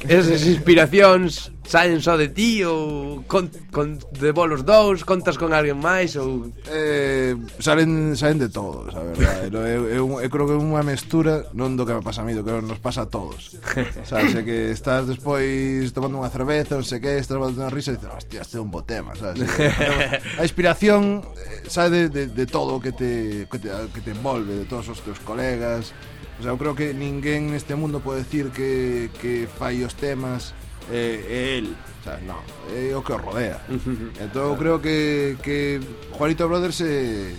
Esas inspiracións saen só de ti ou con, con, de bolos dous, contas con alguén máis ou eh, salen salen de todos, a verdade. eu, eu, eu creo que é unha mestura non do que me pasa a mí, do que nos pasa a todos. sabes, é que estás despois tomando unha cerveza, non sei que, estás batendo unha risa e dices, hostia, este é un bo tema, sabes? a inspiración eh, sae de, de, de todo o que te, que te que te envolve, de todos os teus colegas. O sea, eu creo que ninguén neste mundo pode decir que, que fai os temas eh, é el o sea, no, é o que o rodea [laughs] entón eu creo que, que Juanito Brothers é,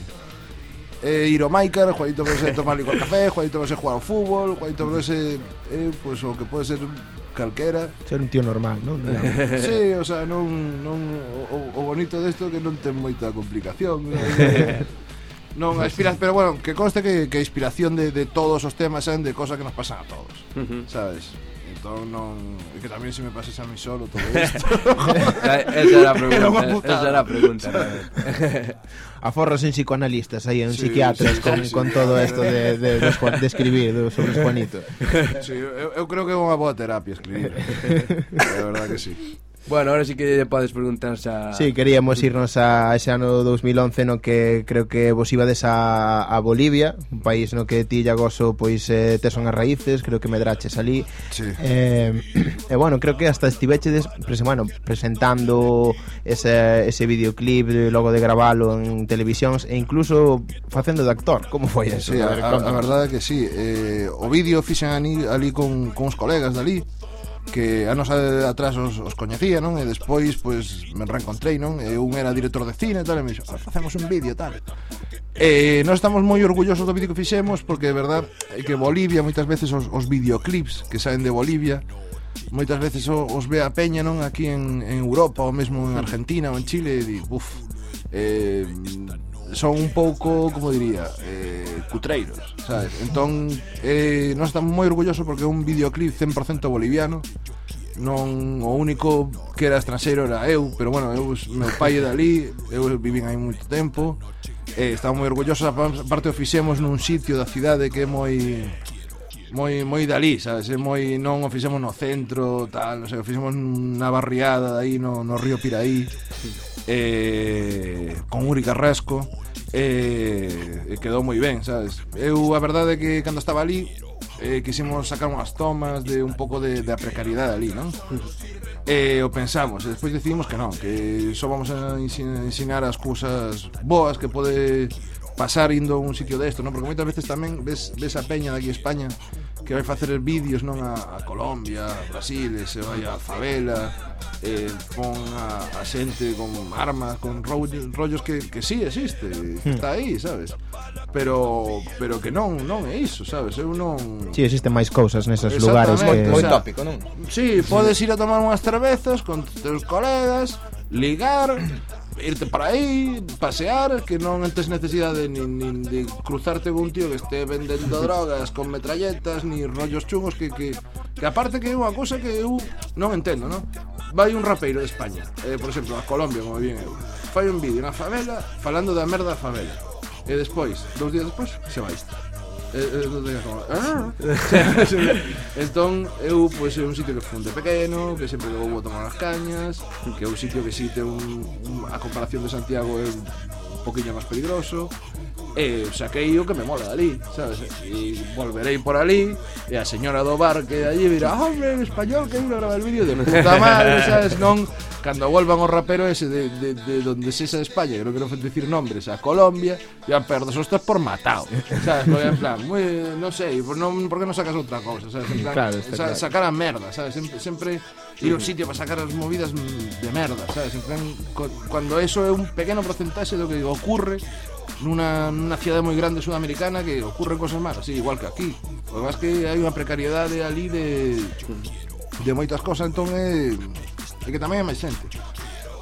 é ir ao Maicar Juanito Brothers é tomar licor café Juanito Brothers é jugar ao fútbol Juanito Brothers é, é pues, o que pode ser calquera Ser un tío normal, non? [laughs] sí, o sea, non, non, o, o bonito desto que non ten moita complicación Non, [laughs] a inspira... pero bueno, que conste que, que a inspiración de, de todos os temas son de cosas que nos pasan a todos, uh -huh. sabes? Entón non... E que tamén se me pases a mí solo todo [laughs] isto. Esa era a pregunta, esa era a pregunta. Aforros en psicoanalistas aí, en Sí, psiquiatras sí, con, sí, con sí. todo esto de, de, de, de escribir do, sobre os Juanito. Sí, eu, eu creo que é unha boa terapia escribir. [laughs] De verdad que sí. Bueno, ahora sí que lle podes preguntar xa... Sí, queríamos irnos a ese ano 2011 no que creo que vos ibades a, a Bolivia, un país no que ti, Llagoso, pois eh, te son as raíces, creo que medraches ali. Sí. Eh, [clears throat] e eh, bueno, creo que hasta estivechedes pues, bueno, presentando ese, ese videoclip logo de gravalo en televisións e incluso facendo de actor. Como foi eso? Sí, a, a, a verdade que sí. Eh, o vídeo fixen ali, ali con, con os colegas dali, que anos atrás os, os coñecía, non? E despois, pois, me reencontrei, non? E un era director de cine e tal, e me dixo, ah, facemos un vídeo, tal. E nós estamos moi orgullosos do vídeo que fixemos, porque, de verdad, é que Bolivia, moitas veces, os, os videoclips que saen de Bolivia, moitas veces os ve a peña, non? Aquí en, en Europa, ou mesmo en Argentina ou en Chile, e di, buf, eh, son un pouco, como diría, eh, cutreiros, sabes? Entón, eh, nós estamos moi orgullosos porque é un videoclip 100% boliviano, non o único que era estranxeiro era eu, pero bueno, eu meu pai é dali, eu vivín aí moito tempo. Eh, estaba moi orgulloso, aparte o fixemos nun sitio da cidade que é moi moi moi dalí, sabes, é moi non o fixemos no centro, tal, non sei, o fixemos na barriada aí no, no río Piraí. Eh, con Uri Carrasco eh, quedou moi ben, sabes? Eu a verdade é que cando estaba ali eh, quisimos sacar unhas tomas de un pouco de, da precariedade ali, non? e eh, o pensamos, e despois decidimos que non, que só vamos a ensinar as cousas boas que pode pasar indo a un sitio desto, non? Porque moitas veces tamén ves, ves a peña daqui a España que vai facer vídeos non a, a Colombia, a Brasil, se vai a favela, eh, pon a, a xente con armas, con rollos, rollos que, que sí existe, que está aí, sabes? Pero pero que non non é iso, sabes? Eu non Si, sí, existen máis cousas neses lugares que moi tópico, non? Si, sí, podes ir a tomar unhas cervezas con teus colegas, ligar irte para aí, pasear, que non entes necesidade nin, nin de cruzarte con un tío que este vendendo [laughs] drogas con metralletas, ni rollos chungos que, que, que aparte que é unha cousa que eu non entendo, non? Vai un rapeiro de España, eh, por exemplo, a Colombia, como bien eu, fai un vídeo na favela falando da merda da favela. E despois, dous días despois, se vai eh, eh, non teño cámara. Ah, [laughs] entón, eu, pois, é un sitio que funde pequeno, que sempre que vou tomar as cañas, que é un sitio que si ten un, un, a comparación de Santiago é un poquinho máis peligroso, E saquei o que me mola dali, sabes? E volverei por ali, e a señora do bar que de allí dirá, ah, hombre, en español, que iba a gravar el vídeo de puta madre, [laughs] sabes? Non, cando volvan o rapero ese de, de, de donde sexa de España, creo que non foi decir nombres, a Colombia, ya perdos hostas por matado. Sabes, no, en plan, moi, non sei, por, non, por que non sacas outra cousa, sabes? En plan, claro, sa, claro. sacar a merda, sabes? Sempre, sempre ir ao sitio para sacar as movidas de merda, sabes? En plan, co, cando eso é un pequeno porcentaxe do que ocurre nunha, nunha cidade moi grande sudamericana que ocurren cosas malas, sí, igual que aquí. O que que hai unha precariedade ali de, de moitas cosas, entón é, é que tamén é máis xente.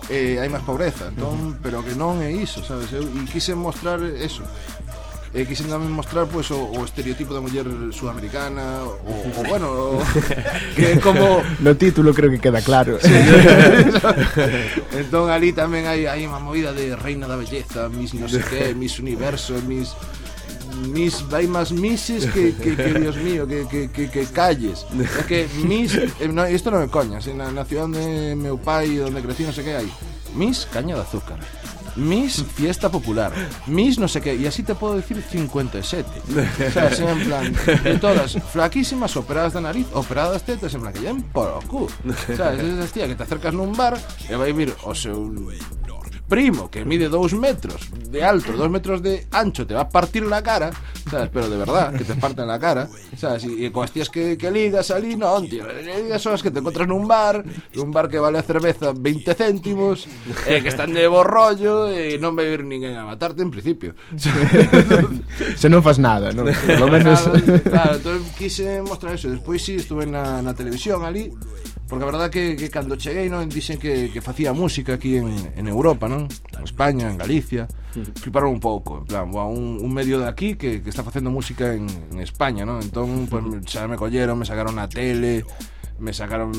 Eh, hai máis pobreza, entón, uh -huh. pero que non é iso, sabes? Eu, e quise mostrar eso. E tamén mostrar pois, o, o estereotipo da muller sudamericana o, o bueno, o, [laughs] que como No título creo que queda claro. [laughs] entón ali tamén hai, hai unha movida de reina da belleza, Miss no sei que, Miss Universo, Miss Miss, hai máis misses que, que, que Dios mío, que, que, que, que calles. É que Miss, eh, no, isto non é coña si na, na ciudad onde meu pai, onde crecí, non sei que hai Miss caña de azúcar Miss fiesta popular. Miss no sé qué, y así te puedo decir 57 O sea, en plan De todas, flaquísimas, operadas de nariz Operadas tetas, en plan que ya en por o cu Sabes, esas tía que te acercas nun bar E vai vir o seu primo que mide 2 metros de alto, 2 metros de ancho, te va a partir la cara, ¿sabes? Pero de verdad, que te parten la cara, ¿sabes? Y, y con las tías que, que ligas ali, no, tío, ligas son as que te encontras un bar, un bar que vale a cerveza 20 céntimos, eh, que están de borrollo e eh, non vai vir ninguén a matarte en principio. [laughs] Se non fas nada, non? Por lo menos... Claro, claro entón quise mostrar eso. Despois sí, estuve na, na televisión ali, Porque a verdad que, que cando cheguei non dixen que, que facía música aquí en, en Europa, non? En España, en Galicia [laughs] Fliparon un pouco, en plan, wow, un, un medio de aquí que, que está facendo música en, en España, non? Entón, pues, xa me colleron, me sacaron na tele me sacaron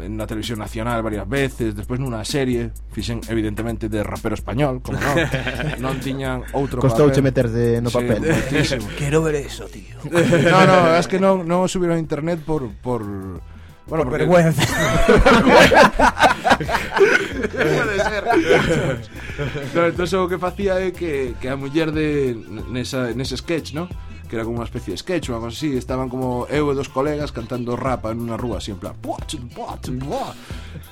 en la televisión nacional varias veces, despois nunha serie, fixen evidentemente de rapero español, como non, [laughs] non tiñan outro Costouche meterse no papel. Sí, Quero ver eso, tío. no, no, es que non, non subieron a internet por, por bueno, Por porque- vergüenza. Puede ser. no, [laughs] entonces o que facía é que, que a muller de nesa, nese sketch, ¿no? que era como unha especie de sketch, unha cosa así, estaban como eu e dos colegas cantando rapa en unha rúa así en plan, "Buah, chum, buah, chum, buah".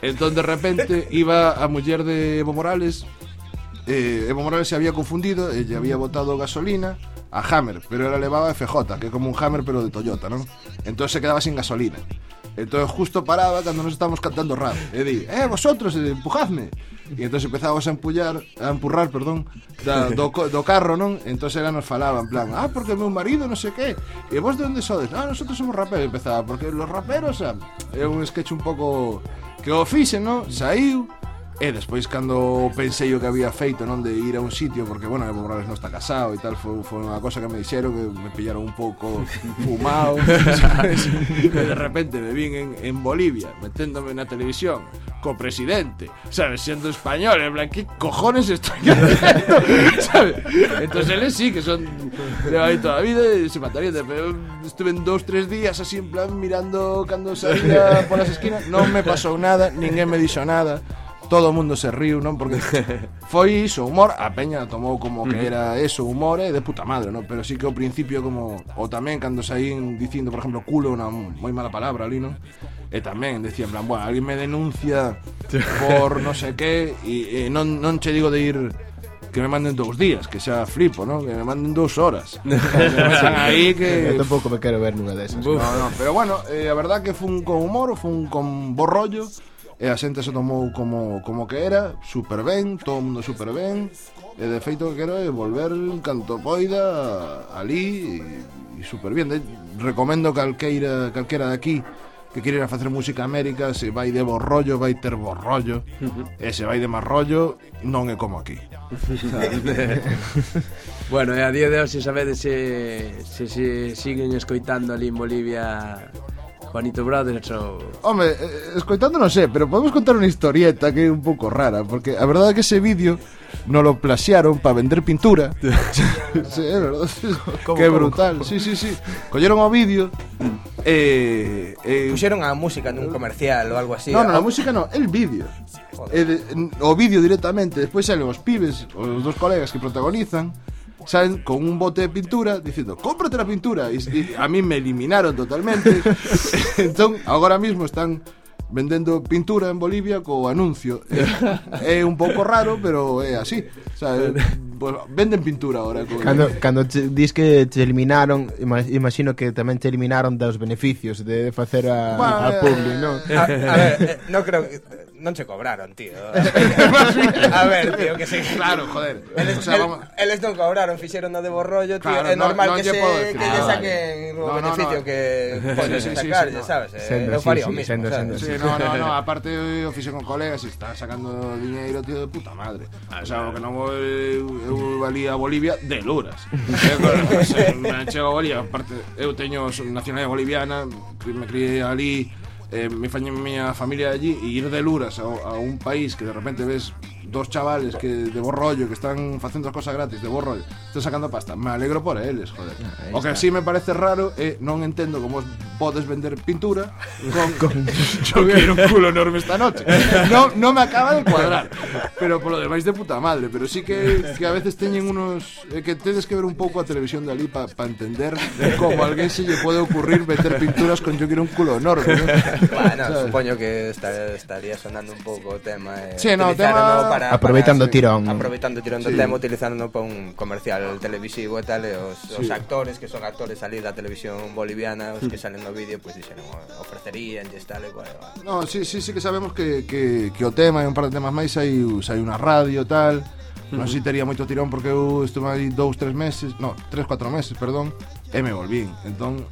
entón de repente iba a muller de Evo Morales eh, Evo Morales se había confundido e lle había botado gasolina a Hammer, pero ela levaba FJ, que é como un Hammer pero de Toyota, non? Entón se quedaba sin gasolina. Entón justo paraba cando nos estamos cantando rap E di, eh, vosotros, eh, empujadme E entón empezábamos a empullar A empurrar, perdón da, do, do carro, non? Entón ela nos falaba en plan Ah, porque meu marido, non sei que E vos de onde sodes? Ah, nosotros somos raperos Empezaba, porque los raperos ah, É un sketch un pouco Que o fixen, non? Saiu E despois cando pensei o que había feito non de ir a un sitio porque bueno, Evo Morales non está casado e tal, foi, foi unha cosa que me dixeron que me pillaron un pouco fumado, [laughs] sabes? E de repente me vin en, en Bolivia meténdome na televisión co presidente, sabes, sendo español, en que cojones estoy [laughs] haciendo? sabes? Entonces eles sí que son de aí toda a vida e se matarían, pero estuve en dous, tres días así en plan mirando cando salía polas esquinas, non me pasou nada, ninguén me dixo nada todo o mundo se riu, non? Porque [laughs] foi iso, humor, a peña tomou como que era eso, humor e de puta madre, non? Pero sí que ao principio como o tamén cando saín dicindo, por exemplo, culo unha moi mala palabra ali, non? E eh, tamén decían, plan, bueno, alguén me denuncia por non sei que e, eh, e non, non che digo de ir que me manden dous días, que xa flipo, non? Que me manden dous horas. [laughs] que me aí que... Eu tampouco me quero ver nunha desas. No, no, pero bueno, eh, a verdad que fun con humor, fun con borrollo, rollo, e a xente se tomou como, como que era, super ben, todo o mundo super ben, e de feito que quero é volver canto poida ali e, e super bien. De, recomendo calqueira, calquera de aquí que quere ir a facer música a América, se vai de borrollo, vai ter borrollo, e se vai de más rollo, non é como aquí. [laughs] bueno, e a día de hoxe sabedes se, se, se siguen escoitando ali en Bolivia Juanito Brother chao. Home, eh, escoitando non sé, pero podemos contar unha historieta que é un pouco rara, porque a verdade é que ese vídeo no lo plasearon para vender pintura. [laughs] sí, é verdade. ¿Cómo, que cómo, brutal. Cómo? Sí, sí, sí. Colleron o vídeo eh, eh puxeron a música nun comercial ou algo así. No, no, a música no, el vídeo. El, eh, o vídeo directamente, despois salen os pibes, os dos colegas que protagonizan salen con un bote de pintura dicindo cómprate la pintura e, e a mí me eliminaron totalmente [laughs] entón agora mismo están vendendo pintura en Bolivia co anuncio. [laughs] É, é un pouco raro, pero é así. O sea, pues, venden pintura ahora. Co... Cando, cando te, dis que te eliminaron, imagino que tamén te eliminaron dos beneficios de facer a, bueno, a Publi, non? A, a ver, eh, no creo que non se cobraron, tío. [laughs] a ver, tío, que sí. Claro, joder. Eles, o sea, vamos... eles non cobraron, fixeron no de borrollo, tío. Claro, é normal eh. no, no que, se, que ah, lle saquen o no, beneficio no, que [laughs] podes sí, sí, sacar, sí, sabes? Sendo, eh, eu faría sí, o mismo, sendo, sabes? Sendo, sí, no, no, no, aparte eu fixe con colegas e está sacando dinheiro, tío, de puta madre. O sea, o que non vou eu valía a Bolivia de luras. [laughs] eu, chego a Bolivia, aparte, eu teño nacionalidade boliviana, me criei ali, eh, mi, familia allí e ir de luras a un país que de repente ves dos chavales que de borrollo que están facendo as cosas gratis, de borrollo están sacando pasta. Me alegro por eles, joder. O que sí me parece raro é non entendo como podes vender pintura con, [laughs] con... [laughs] yo quiero un culo enorme esta noche. No, no me acaba de cuadrar. Pero por lo demais de puta madre, pero sí que, que a veces teñen unos eh, que tedes que ver un pouco a televisión de ali para pa entender como a alguén se lle pode ocurrir meter pinturas con yo quiero un culo enorme. ¿no? Bueno, ¿sabes? supoño que estaría, estaría sonando un pouco o tema eh, sí, no, tema para aproveitando para, tirón. Aproveitando tirón do sí. tema utilizando para un comercial televisivo e tal, e os, sí. os actores que son actores ali da televisión boliviana, os que salen no vídeo, pois pues, dixeron oh, ofrecerían e tal e cual. No, sí, sí, sí que sabemos que, que, que o tema e un par de temas máis hai, hai unha radio tal. Non sei si tería moito tirón porque eu estuve aí dous, tres meses, no, tres, cuatro meses, perdón, e me volvín. Entón,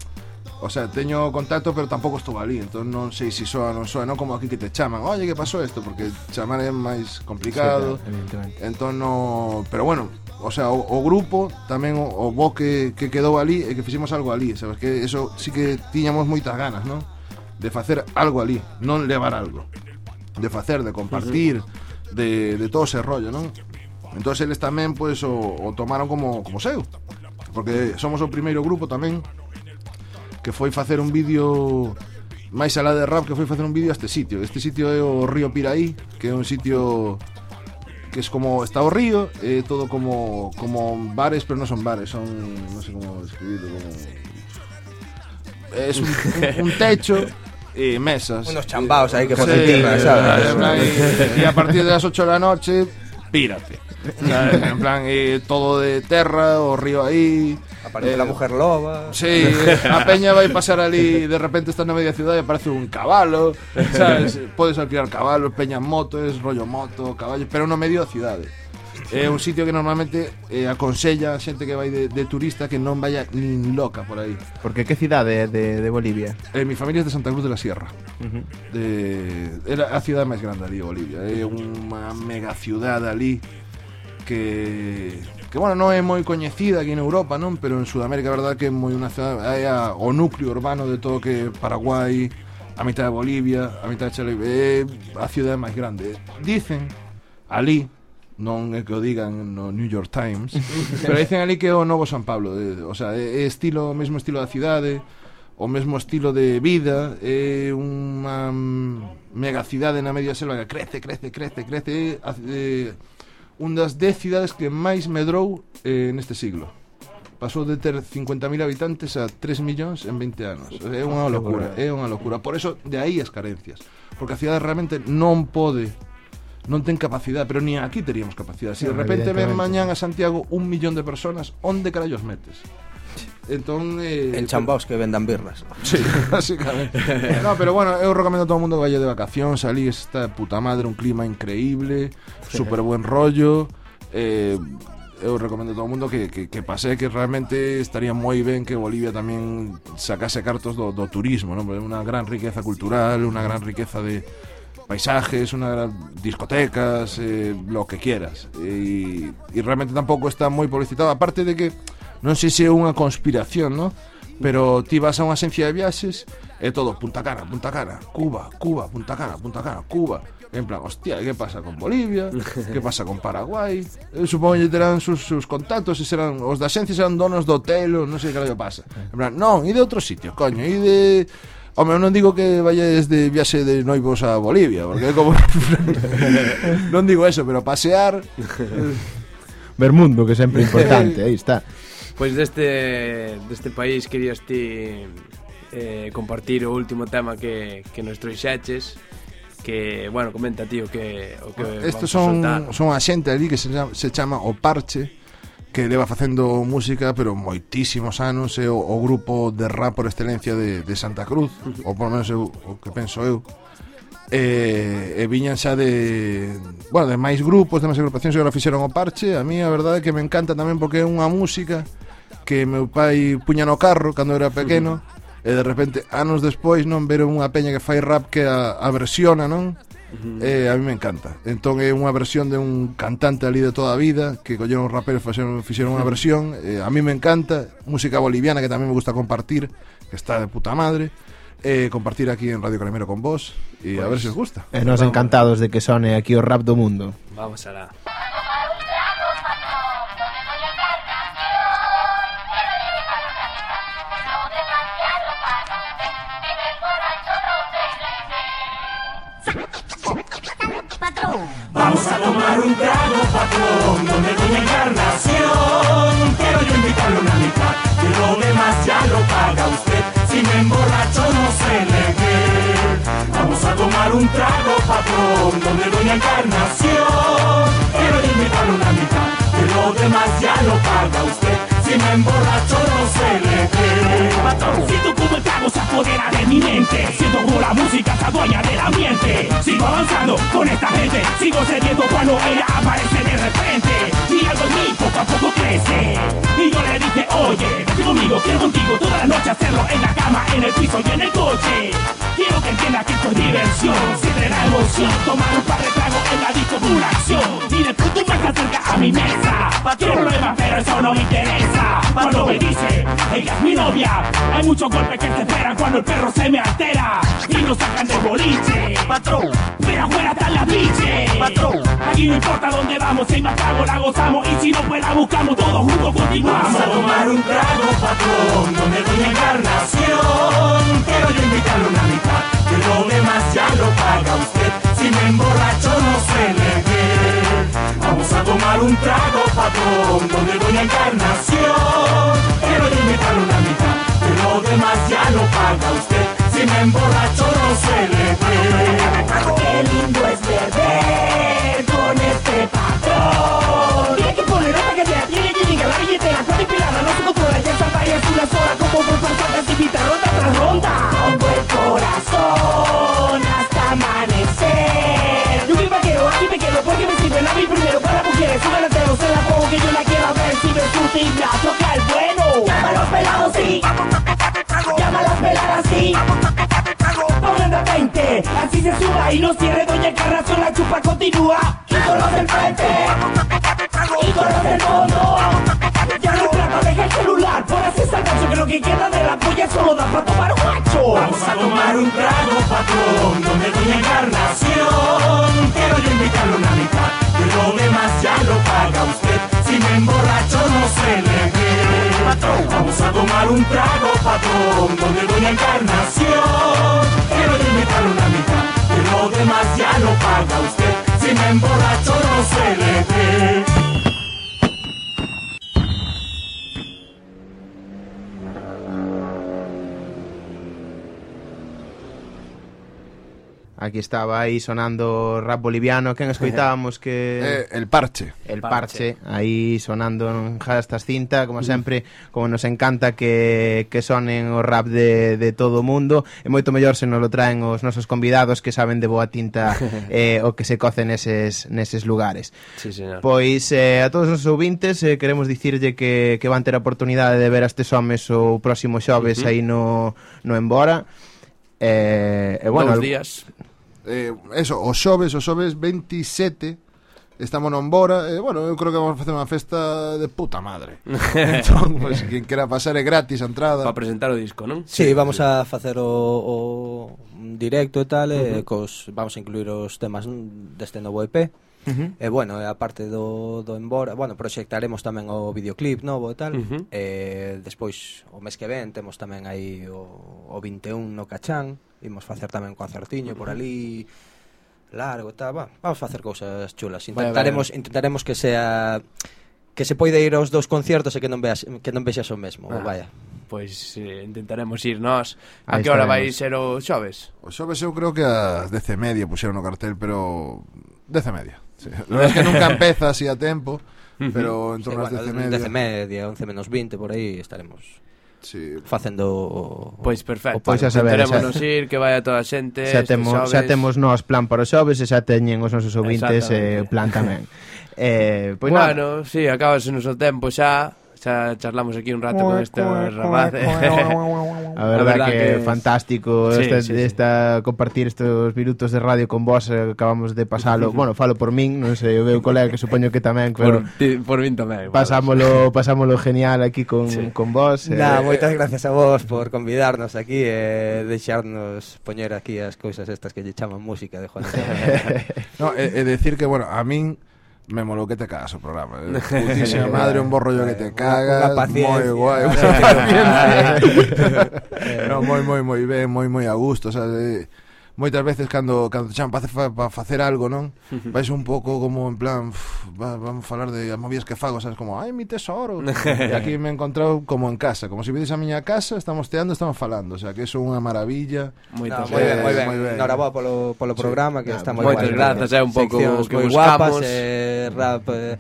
O sea, teño contacto, pero tampouco estou ali, entón non sei se si soa non soa, non como aquí que te chaman. Oye, que pasou isto? Porque chamar é máis complicado. Sí, evidentemente. Entón non... Pero bueno, o sea, o, o grupo tamén o, o bo que, que quedou ali e que fixemos algo ali, sabes? Que eso sí que tiñamos moitas ganas, non? De facer algo ali, non levar algo. De facer, de compartir, uh -huh. de, de todo ese rollo, non? Entón eles tamén, pois, pues, o, o tomaron como, como seu. Porque somos o primeiro grupo tamén que foi facer un vídeo máis alá de rap que foi facer un vídeo a este sitio. Este sitio é o Río Piraí, que é un sitio que es como está o río, eh, todo como como bares, pero non son bares, son non sé como escribirlo, como es un, un, un techo e mesas. Unos chambaos aí que ponen sí, ¿sabes? Y, a partir de las 8 de la noche, pírate. [laughs] ¿sabes? En plan, eh, todo de terra, o río ahí, Aparece eh, la mujer loba Sí, a peña vai pasar ali de repente está na media cidade e aparece un cabalo, sabes? Podes alquilar cabalos, peña motos, rollo moto, caballo, pero no medio da cidade. É un sitio que normalmente eh, aconsella a xente que vai de, de turista que non vaya nin loca por aí. Porque que cidade de, de Bolivia? Eh, mi familia é de Santa Cruz de la Sierra. Uh -huh. de, era a cidade máis grande ali, Bolivia. É unha mega ciudad ali que que bueno, non é moi coñecida aquí en Europa, non, pero en Sudamérica, a que é moi unha cidade, é a, o núcleo urbano de todo que Paraguai, a mitad de Bolivia, a mitad de Chile, eh, é a cidade máis grande. Dicen ali non é que o digan no New York Times, [laughs] pero dicen ali que é o novo San Pablo, é, o sea, é estilo, o mesmo estilo da cidade, o mesmo estilo de vida, é unha mm, megacidade na media selva que crece, crece, crece, crece, eh, é, é un das 10 cidades que máis medrou eh, neste siglo. Pasou de ter 50.000 habitantes a 3 millóns en 20 anos. É unha ah, locura, é unha locura. Por eso, de aí as carencias. Porque a cidade realmente non pode non ten capacidade, pero ni aquí teríamos capacidade. Se si de ah, repente ven mañán a Santiago un millón de personas, onde carallos metes? Entón, eh, En chambaos que vendan birras Sí, [laughs] básicamente. [laughs] No, pero bueno, eu recomendo a todo o mundo que vaya de vacación, salí esta puta madre, un clima increíble, super buen rollo. Eh, eu recomendo a todo o mundo que, que, que pase que realmente estaría moi ben que Bolivia tamén sacase cartos do, do turismo, ¿no? Unha gran riqueza cultural, unha gran riqueza de paisajes, unha gran discotecas, eh, lo que quieras. E, e realmente tampouco está moi publicitado, aparte de que non sei se é unha conspiración, non? Pero ti vas a unha agencia de viaxes e todo Punta Cana, Punta Cana, Cuba, Cuba, Punta Cana, Punta Cana, Cuba. En plan, hostia, que pasa con Bolivia? Que pasa con Paraguai? Eu eh, supongo que terán sus, sus contactos e serán os da xencia serán donos do hotel, non sei que que pasa. En plan, non, e de outro sitio, coño, e de Home, non digo que vayades de viaxe de noivos a Bolivia, porque é como... [laughs] non digo eso, pero pasear... Eh, Ver mundo, que sempre é importante, aí está. Pois deste, deste país querías ti eh, compartir o último tema que, que nos trouxeches que, bueno, comenta ti o que, o que Estos son, soltar. son a xente ali que se chama, se chama O Parche que leva facendo música pero moitísimos anos é o, o grupo de rap por excelencia de, de Santa Cruz ou polo menos eu, o que penso eu. E, e viñan xa de bueno, de máis grupos, de máis agrupacións que agora fixeron o parche. A mí a verdade é que me encanta tamén porque é unha música que meu pai puña no carro cando era pequeno, uh -huh. e de repente anos despois non ver unha peña que fai rap que a, a versiona, non? Uh -huh. eh, a mí me encanta. Entón é unha versión de un cantante ali de toda a vida que colleron os raperos e fixeron, fixeron unha [laughs] versión. Eh, a mí me encanta. Música boliviana que tamén me gusta compartir, que está de puta madre. Eh, compartir aquí en Radio Calimero con vos e pues, a ver se os gusta. E eh, nos encantados de que sone aquí o rap do mundo. Vamos alá. Vamos a tomar un trago, patrón, donde doña Encarnación. Quiero yo invitarle una mitad, que lo demás ya lo paga usted. Si me emborracho no se le ve. Vamos a tomar un trago, patrón, donde doña Encarnación. Quiero yo invitarle una mitad, que lo demás ya lo paga usted. Si me emborracho no se le ve. Patrón, siento como el trago se apodera de mi mente. Siento como la música se adueña del ambiente. Sigo avanzando con esta gente. Sigo cediendo cuando ella aparece de repente. Y algo en poco a poco crece. Y yo le dije, oye, vete conmigo, quiero contigo toda la noche hacerlo en la cama, en el piso y en el coche. Quiero que entienda que esto es diversión, siente la emoción, tomar un par de tragos en la disco una acción. Y después tú me acerca a mi mesa. Quiero pruebas, pero eso no me interesa. Cuando me dice, ella es mi novia, hay muchos golpes que se esperan cuando el perro se me altera. Y nos sacan del boliche. Patrón, pero afuera están las biches. Patrón, aquí no importa dónde vamos, si más trago la gozamos. Y si no, pues buscamos, todos juntos continuamos. Vamos a tomar un trago, patrón, donde doña Encarnación. Quiero yo invitarle una mitad, que lo demás ya lo paga usted. Si me emborracho tomar un trago, patrón, donde doña Encarnación. Quiero yo invitarle una mitad, lo demás ya lo paga usted. Si me emborracho no se le ve. Qué lindo es beber con este patrón. Tiene que poner otra que sea, tiene que llegar la billetera con mi pilada, no se controla, ya esa talla es una sola como por faltas y invita ronda tras ronda. Con buen corazón hasta amanecer. Sube la tele, se la pongo que yo la quiero ver si gusta y me toca el bueno. Llama a los pelados, sí. Llama a las peladas, sí. Pongan de 20, así se suba y no cierre Doña Encarnación, la chupa continúa. Y con los del frente, y con los del fondo. Ya no trata, deja el celular, por así está el que lo que queda de la polla solo da para tomar guacho. Vamos a tomar un trago, patrón, donde Doña Encarnación. Quiero yo invitarle una mitad, lo demás ya lo paga usted. Si me emborracho no se le ve. Vamos a tomar un trago, patrón, donde Doña Encarnación. Quiero yo invitarle una mitad, que lo demás ya lo paga usted. Si me emborracho no se le ve. Aquí estaba aí sonando rap boliviano Quen escoitábamos que... [laughs] Eh, el Parche El Parche, parche. aí sonando en estas cinta Como sempre, como nos encanta que, que sonen o rap de, de todo o mundo E moito mellor se nos lo traen os nosos convidados Que saben de boa tinta [laughs] eh, o que se coce neses, neses lugares sí, señor. Pois eh, a todos os ouvintes eh, queremos dicirlle que, que van ter a oportunidade de ver a estes homes o próximo xoves uh -huh. aí no, no Embora Eh, eh, bueno, dos días eh, eso, o xoves, o xoves 27 estamos non Bora, e eh, bueno, eu creo que vamos a facer unha festa de puta madre. [laughs] entón, pues, quen quera pasar é gratis a entrada. Para presentar o disco, non? Sí, sí vamos sí. a facer o, o directo e tal, uh -huh. e cos, vamos a incluir os temas deste novo EP. Uh -huh. E bueno, a parte do, do Embora Bueno, proxectaremos tamén o videoclip novo e tal uh -huh. eh, Despois, o mes que ven Temos tamén aí o, o 21 no Cachán Imos facer tamén un concertiño por ali largo e tal, va, vamos facer cousas chulas. Intentaremos vale, vale. intentaremos que sea que se poida ir aos dous concertos e que non veas que non vexas o mesmo, ah. vaya. Pois eh, intentaremos ir nós A que hora vai ser o xoves? O xoves eu creo que ás dez e media puxeron o cartel Pero dez e media sí. Lo es que nunca [laughs] empeza así a tempo Pero en torno ás sí, bueno, dez e media Dez e media, once menos vinte por aí estaremos sí. facendo Pois perfecto. Pois xa saber, Terémonos xa... ir que vaya toda a xente. Xa temos, xa temos nós plan para os xoves e xa teñen os nosos ouvintes eh, plan tamén. eh, pois bueno, nada. sí, acabase o noso tempo xa xa charlamos aquí un rato con este rapaz. Eh. a verdade verdad que, que es... fantástico sí, esta, sí, esta compartir estos minutos de radio con vos, eh, acabamos de pasalo. [laughs] bueno, falo por min, non sei, o meu colega que supoño que tamén, pero por, ti, por min tamén. Igual. Pasámolo, pasámolo genial aquí con sí. con vos. Eh. Nah, moitas gracias a vos por convidarnos aquí e eh, deixarnos poñer aquí as cousas estas que lle chaman música de Juan. [laughs] no, e, e decir que bueno, a min Me moló que te cagas el programa. Eh. [laughs] Putísima madre, un borro yo que te cagas. Muy guay. [laughs] Una paciencia. [laughs] no, muy, muy, muy bien, muy, muy a gusto. O sea, eh. moitas veces cando cando te chaman para fa, pa facer algo, non? [laughs] Vais un pouco como en plan, uf, va, vamos a falar de as movidas que fago, sabes, como, ai, mi tesoro. [laughs] e aquí me encontrou como en casa, como se si vides a miña casa, estamos teando, estamos falando, o sea, que é unha maravilla. Moito, no, moi ben, moi ben. ben. Enhoraboa polo polo programa sí. que ah, está moi Moitas grazas, é un pouco que buscamos, guapas, eh, rap eh,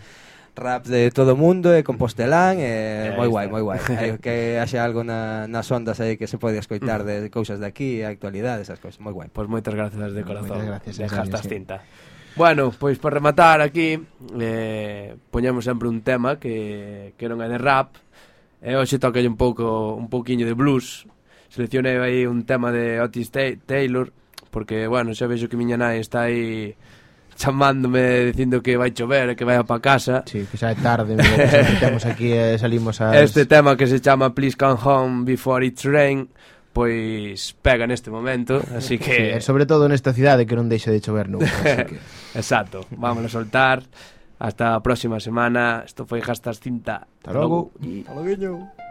rap de todo o mundo e compostelán e eh, moi guai, moi guai. [laughs] Hai que haxe algo na, nas ondas aí que se pode escoitar mm. de cousas de aquí, a actualidade, esas cousas, moi guai. Pois pues moitas grazas de corazón. Moitas gracias. Dejaste as cinta. Sí. Bueno, pois para rematar aquí eh, poñamos sempre un tema que, que non é de rap e hoxe toca un pouco un pouquiño de blues seleccionei aí un tema de Otis Taylor porque, bueno, xa vexo que miña nai está aí chamándome dicindo que vai chover e que vai pa casa. Sí, que xa é tarde, mira, que temos aquí e salimos a... Este tema que se chama Please Come Home Before It's Rain, pois pega neste momento, así que... Sí, sobre todo nesta cidade que non deixa de chover nunca, así que... [laughs] Exacto, vámonos a soltar. Hasta a próxima semana. Isto foi Gastas Cinta. Hasta logo. Hasta logo.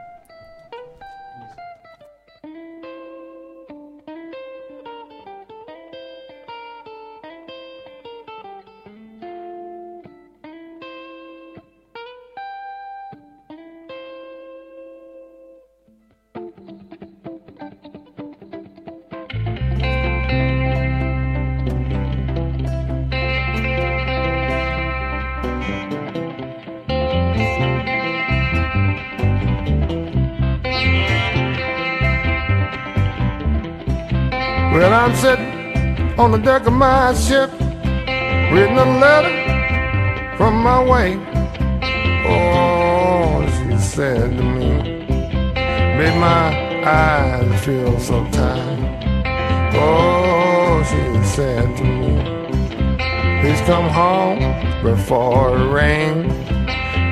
I'm sitting on the deck of my ship, reading a letter from my wife. Oh, she said to me, made my eyes feel so tired. Oh, she said to me, please come home before it rains.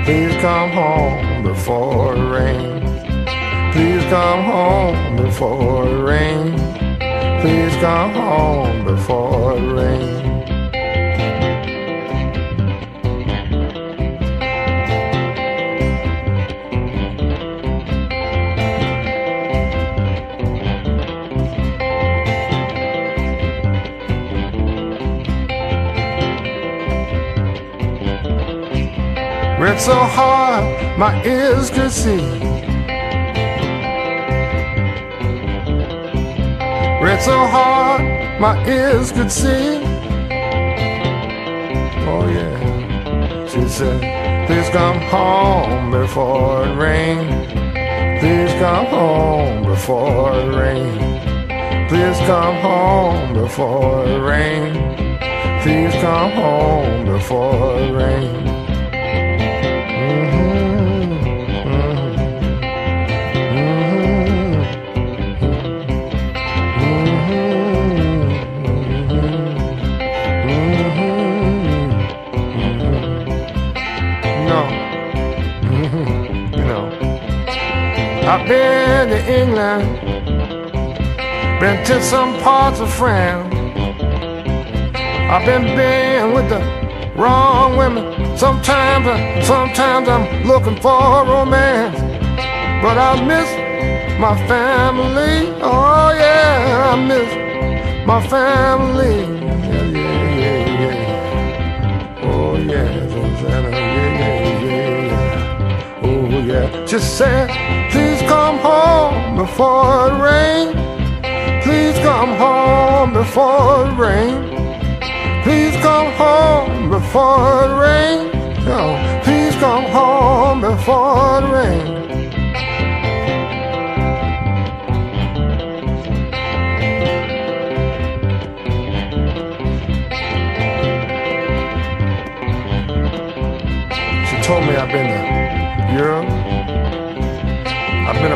Please come home before it rains. Please come home before it rains. Please come home before it rains. Read so hard my ears could see. Read so hard my ears could see. Oh yeah. She said, please come home before it rains. Please come home before it rains. Please come home before it rains. Please come home before it rains. Been to England, been to some parts of France. I've been being with the wrong women. Sometimes, I- sometimes I'm looking for romance, but I miss my family. Oh yeah, I miss my family. Yeah, yeah, yeah, yeah. Oh. Yeah, yeah, yeah, yeah. Oh yeah. just said, please come home before it rains. Please come home before it rains. Please come home before it rains. Please come home before it rains.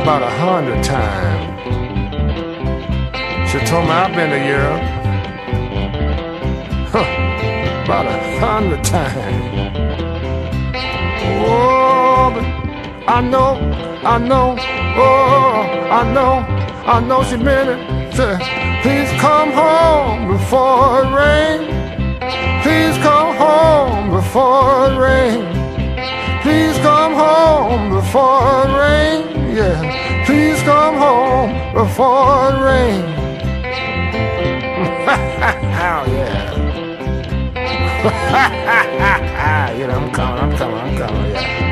About a hundred times. She told me I've been to Europe. Huh, about a hundred times. Oh, but I know, I know, oh, I know, I know she meant it. Said, please come home before it rains. Please come home before it rains. Please come home before it rains. Yeah, please come home before it rains. [laughs] oh yeah. [laughs] know, I'm coming, I'm coming, I'm coming, yeah.